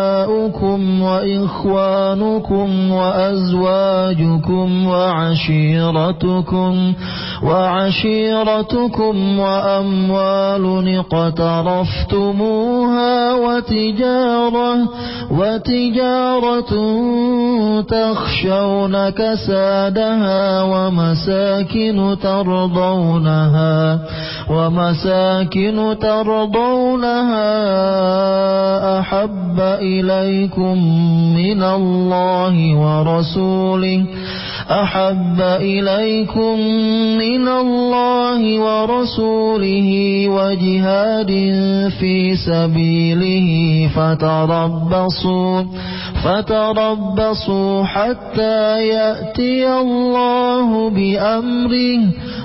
وإخوانكم وأزواجكم وعشيرتكم وعشيرتكم وأموال اقترفتموها وتجارة وتجارة تخشون كسادها ومساكن ترضونها ومساكن ترضونها أحب إليكم من الله ورسوله أحب إليكم من الله ورسوله وجهاد في سبيله فتربصوا فتربصوا حتى يأتي الله بأمره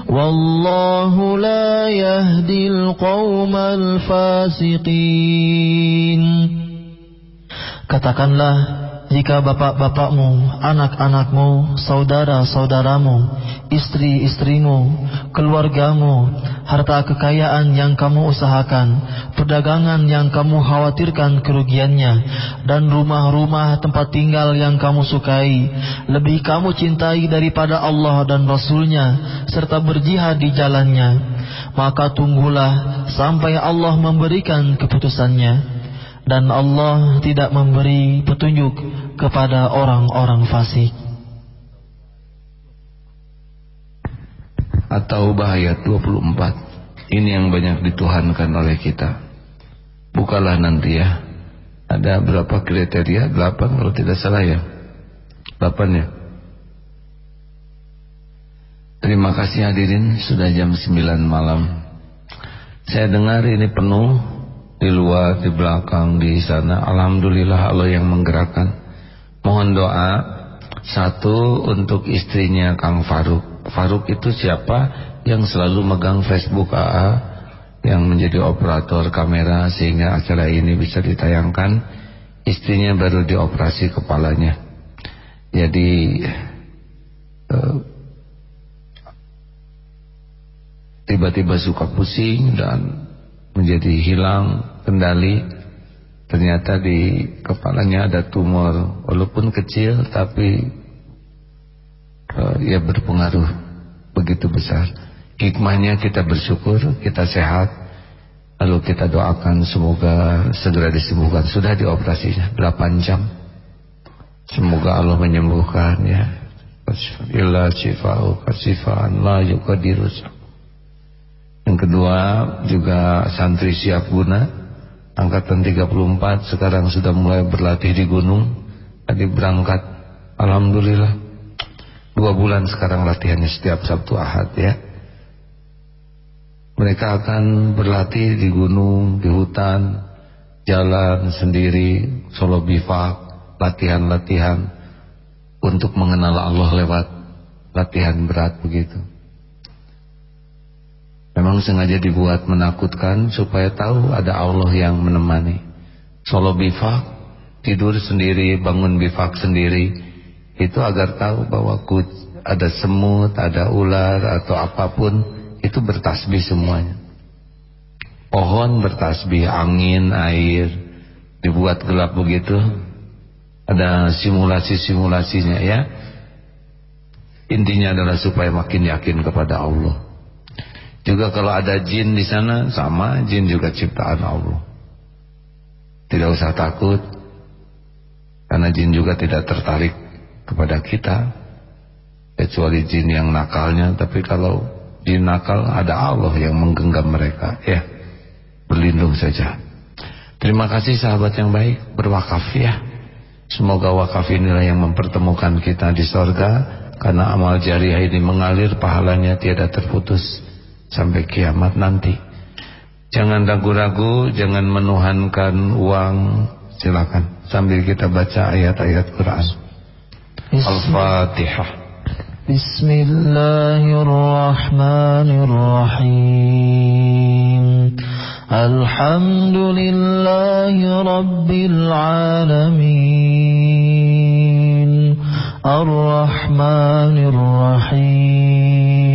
والله لا يهدي القوم الفاسقين Katakanlah jika bapak-bapakmu, anak-anakmu, saudara-saudaramu, istri-istrimu, keluargamu, harta kekayaan yang kamu usahakan, perdagangan yang kamu khawatirkan kerugiannya, dan rumah-rumah tempat tinggal yang kamu sukai, lebih kamu cintai daripada Allah dan Rasulnya, serta berjihad di jalannya, maka tunggulah sampai Allah memberikan keputusannya. Dan Allah tidak memberi petunjuk kepada orang-orang fasik. Atau bahaya 24. Ini yang banyak dituhankan oleh kita. Bukalah nanti ya. Ada berapa kriteria? 8 kalau tidak salah ya. 8 ya. Terima kasih hadirin sudah jam 9 malam. Saya dengar ini penuh di luar, di belakang, di sana. Alhamdulillah Allah yang menggerakkan. Mohon doa satu untuk istrinya Kang Faruk. Faruk itu siapa? Yang selalu megang Facebook AA yang menjadi operator kamera sehingga acara ini bisa ditayangkan. Istrinya baru dioperasi kepalanya. Jadi eh, tiba-tiba suka pusing dan menjadi hilang kendali ternyata di kepalanya ada tumor walaupun kecil tapi uh, ya berpengaruh begitu besar. Hikmahnya kita bersyukur kita sehat lalu kita doakan semoga segera disembuhkan. Sudah dioperasinya 8 jam. Semoga Allah menyembuhkan ya. Yang kedua juga santri siap guna angkatan 34 sekarang sudah mulai berlatih di gunung. Tadi berangkat alhamdulillah dua bulan sekarang latihannya setiap Sabtu Ahad ya. Mereka akan berlatih di gunung, di hutan, jalan sendiri, solo bivak, latihan-latihan untuk mengenal Allah lewat latihan berat begitu. Memang sengaja dibuat menakutkan supaya tahu ada Allah yang menemani. Solo bifak, tidur sendiri, bangun bifak sendiri. itu agar tahu bahwa ada semut, ada ular atau apa pun itu bertasbih semuanya. Pohon bertasbih, angin, air dibuat gelap begitu. Ada simulasi-simulasinya ya. Intinya adalah supaya makin yakin kepada Allah. Juga kalau ada jin di sana sama jin juga ciptaan Allah. Tidak usah takut karena jin juga tidak tertarik kepada kita kecuali jin yang nakalnya. Tapi kalau di nakal ada Allah yang menggenggam mereka. Ya berlindung saja. Terima kasih sahabat yang baik berwakaf ya. Semoga wakaf inilah yang mempertemukan kita di sorga karena amal jariah ini mengalir pahalanya tiada terputus sampai kiamat nanti. Jangan ragu-ragu, jangan menuhankan uang, silakan sambil kita baca ayat-ayat Quran. Al-Fatihah. Bismillahirrahmanirrahim. Alhamdulillahi rabbil alamin. Ar-Rahmanirrahim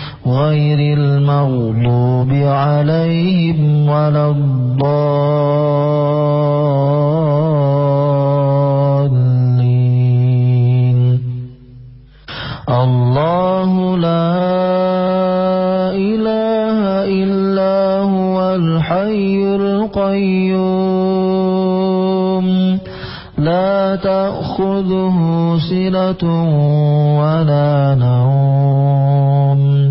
غير المغضوب عليهم ولا الضالين. الله لا إله إلا هو الحي القيوم. لا تأخذه سنة ولا نوم.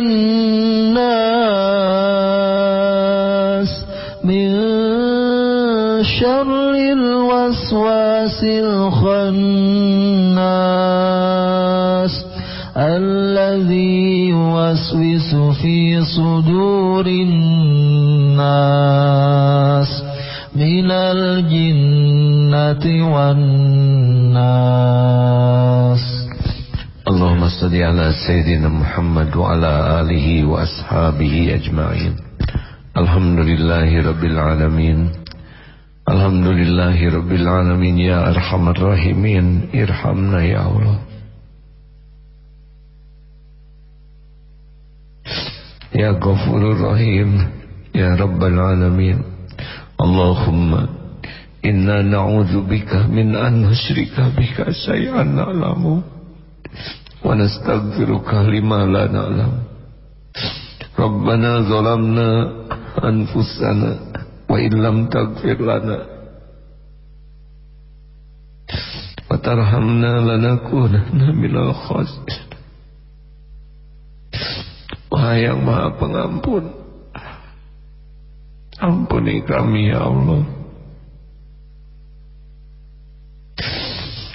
صدور الناس من الجنة والناس. اللهم صل على سيدنا محمد وعلى آله وأصحابه أجمعين. الحمد لله رب العالمين. Alhamdulillahi Rabbil Alamin Ya Arhamar Rahimin Irhamna Ya Allah Ya Ghafurur Rahim Ya Rabbal Alamin Allahumma Inna na'udhu bika min an nusyrika bika say'an na'lamu Wa nastagfiruka lima la na'lam Rabbana zalamna anfusana wa illam taghfir lana wa tarhamna lanakunanna minal yang maha pengampun. Ampuni kami ya Allah.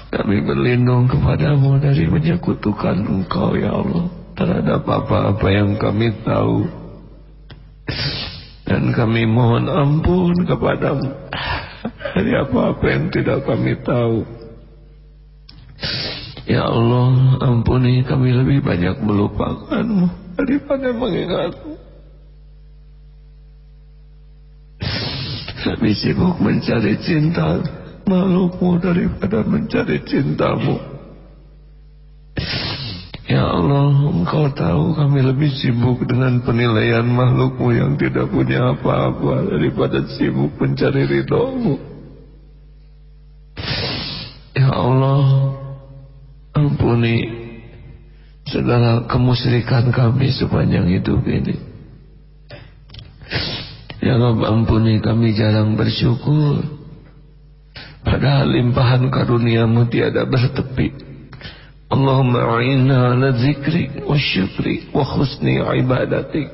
Kami berlindung kepadamu dari menyekutukan engkau ya Allah Terhadap apa-apa yang kami tahu. Dan kami mohon ampun kepadamu dari apa-apa yang tidak kami tahu. Ya Allah, ampuni kami lebih banyak melupakanmu daripada mengingatmu. Kami sibuk mencari cinta makhlukmu daripada mencari cintamu. Ya Allah, engkau tahu kami lebih sibuk dengan penilaian makhlukmu yang tidak punya apa-apa daripada sibuk mencari ridhomu. Ya Allah, ampuni segala kemusyrikan kami sepanjang hidup ini. Ya Allah, ampuni kami jarang bersyukur. Padahal limpahan karuniamu tiada bertepi. Allahumma a'inna ala zikri wa syukri wa khusni ibadatik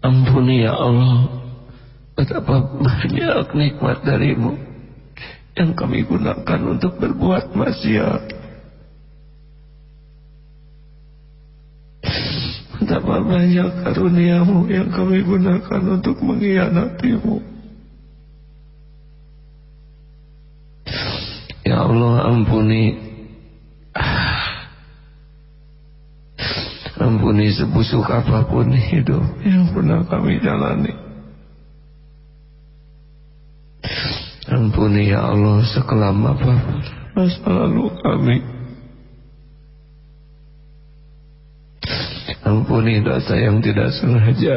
Ampuni ya Allah Betapa banyak nikmat darimu Yang kami gunakan untuk berbuat maksiat Betapa banyak karuniamu Yang kami gunakan untuk mengkhianatimu Ya Allah ampuni Ampuni sebusuk apa pun hidup yang pernah kami jalani. Ampuni ya Allah sekelam apa pun masa lalu kami. Ampuni dosa yang tidak sengaja.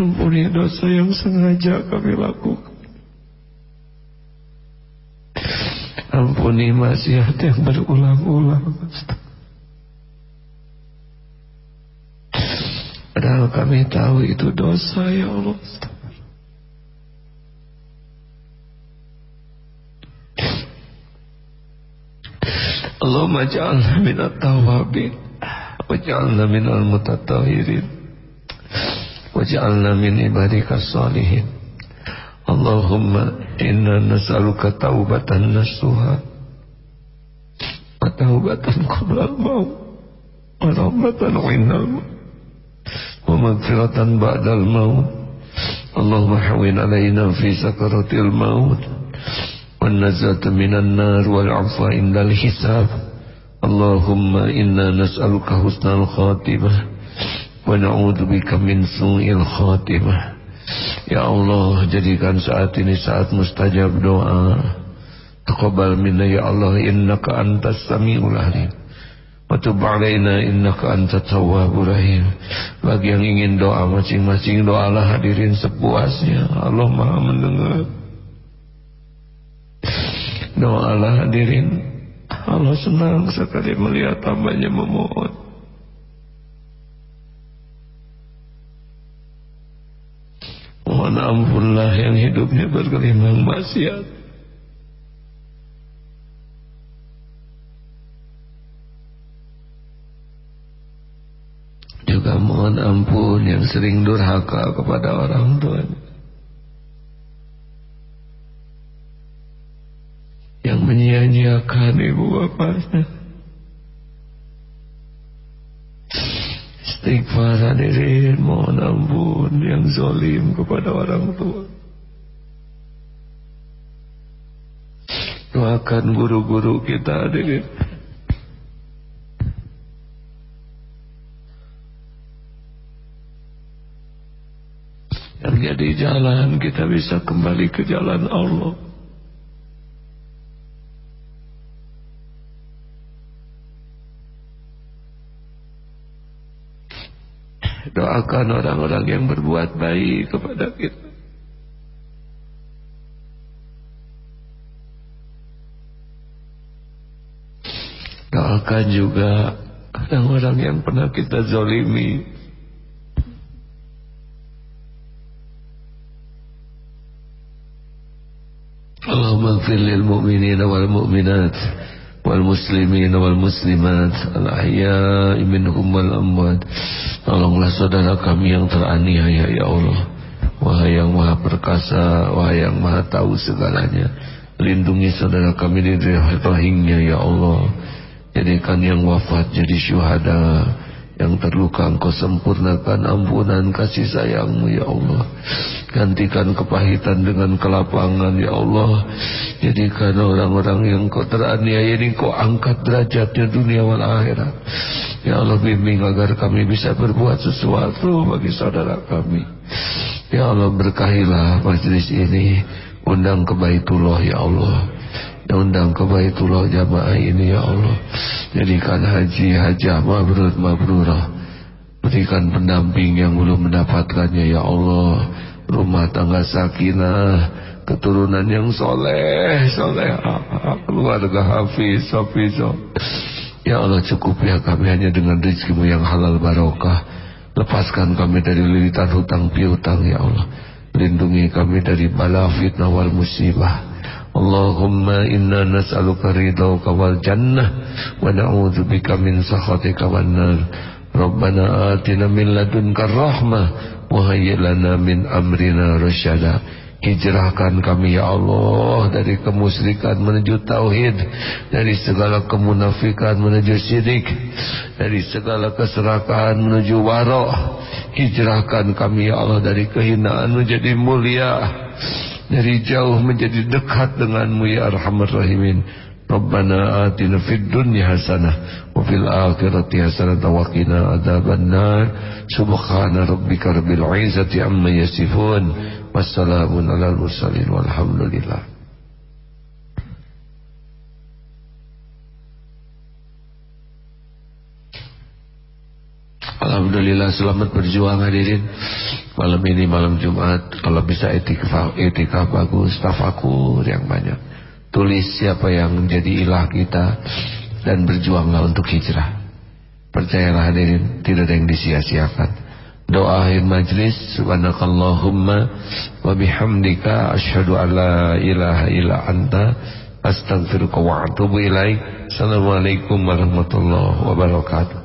Ampuni dosa yang sengaja kami lakukan. Ampuni maksiat yang berulang-ulang Padahal kami tahu itu dosa ya Allah Allahumma ja'alna minat tawabin Waj'alna minal mutatahirin Waj'alna min ibadika salihin. Allahumma Inna nas'aluka taubatan nasuha Wa taubatan qablal maut Wa rahmatan innal Wa magfiratan ba'dal maut Allahumma hawin alaina fi sakaratil maut Nar wal afa indal hisab Allahumma inna nas'aluka husnal khatimah Wa na'udhu bika min su'il khatimah Ya Allah jadikan saat ini saat mustajab doa. Taqabbal minna ya Allah innaka antas samiul alim. Wa tub alaina innaka antat Bagi yang ingin doa masing-masing doalah hadirin sepuasnya. Allah Maha mendengar Doalah hadirin Allah senang sekali melihat hambanya memohon Mohon ampunlah yang hidupnya bergelimang maksiat. Juga mohon ampun yang sering durhaka kepada orang tuanya. Yang menyia-nyiakan ibu bapaknya. Istighfar hadirin mohon ampun yang zolim kepada orang tua. Doakan guru-guru kita hadirin. hanya di jalan kita bisa kembali ke jalan Allah. Doakan orang-orang yang berbuat baik kepada kita. Doakan juga orang-orang yang pernah kita zolimi. Allahumma gfir lil mu'minina wal mu'minat al ahya'i minhum wal amwat. Tolonglah saudara kami yang teraniaya ya Allah. Wahai yang maha perkasa wahai yang maha tahu segalanya. Lindungi saudara kami di rahimnya ya Allah. Jadikan yang wafat jadi syuhada yang terluka engkau sempurnakan ampunan kasih sayangmu ya Allah. Gantikan kepahitan dengan kelapangan ya Allah. Jadikan orang-orang yang kau teraniaya ini kau angkat derajatnya dunia wal akhirat. Ya Allah bimbing agar kami bisa berbuat sesuatu bagi saudara kami. Ya Allah berkahilah majlis ini. Undang ke Baitullah ya Allah undang ke Baitullah jamaah ini ya Allah. Jadikan haji hajah mabrur mabrurah berikan pendamping yang belum mendapatkannya ya Allah. Rumah tangga sakinah keturunan yang soleh soleh. Keluarga hafiz hafiz. Ya Allah cukup ya kami hanya dengan rezekimu yang halal barokah. Lepaskan kami dari lilitan hutang piutang ya Allah. Lindungi kami dari bala fitnah wal musibah Allahumma inna nas'aluka ridhaka wal jannah wa na'udzu bika min sakhatika wan nar. Rabbana atina min ladunka rahmah wa hayyi min amrina rasyada. Hijrahkan kami ya Allah dari kemusyrikan menuju tauhid, dari segala kemunafikan menuju syirik, dari segala keserakahan menuju wara. Hijrahkan kami ya Allah dari kehinaan menjadi mulia dari jauh menjadi dekat denganmu ya arhamar rahimin. Rabbana atina fid dunya hasanah wa fil akhirati hasanah wa qina adzabannar subhana rabbika rabbil izzati amma yasifun wassalamun mursalin walhamdulillah. Alhamdulillah selamat berjuang hadirin. Malam ini malam Jumat Kalau bisa etika, etika bagus Tafakur yang banyak. Tulis siapa yang menjadi ilah kita Dan berjuanglah untuk hijrah. Percayalah hadirin Tidak ada yang disia-siakan Doa akhir majlis Subhanakallahumma Wa bihamdika Ashadu an la ilaha illa anta Astagfirullah wa atubu ilaih Assalamualaikum warahmatullahi wabarakatuh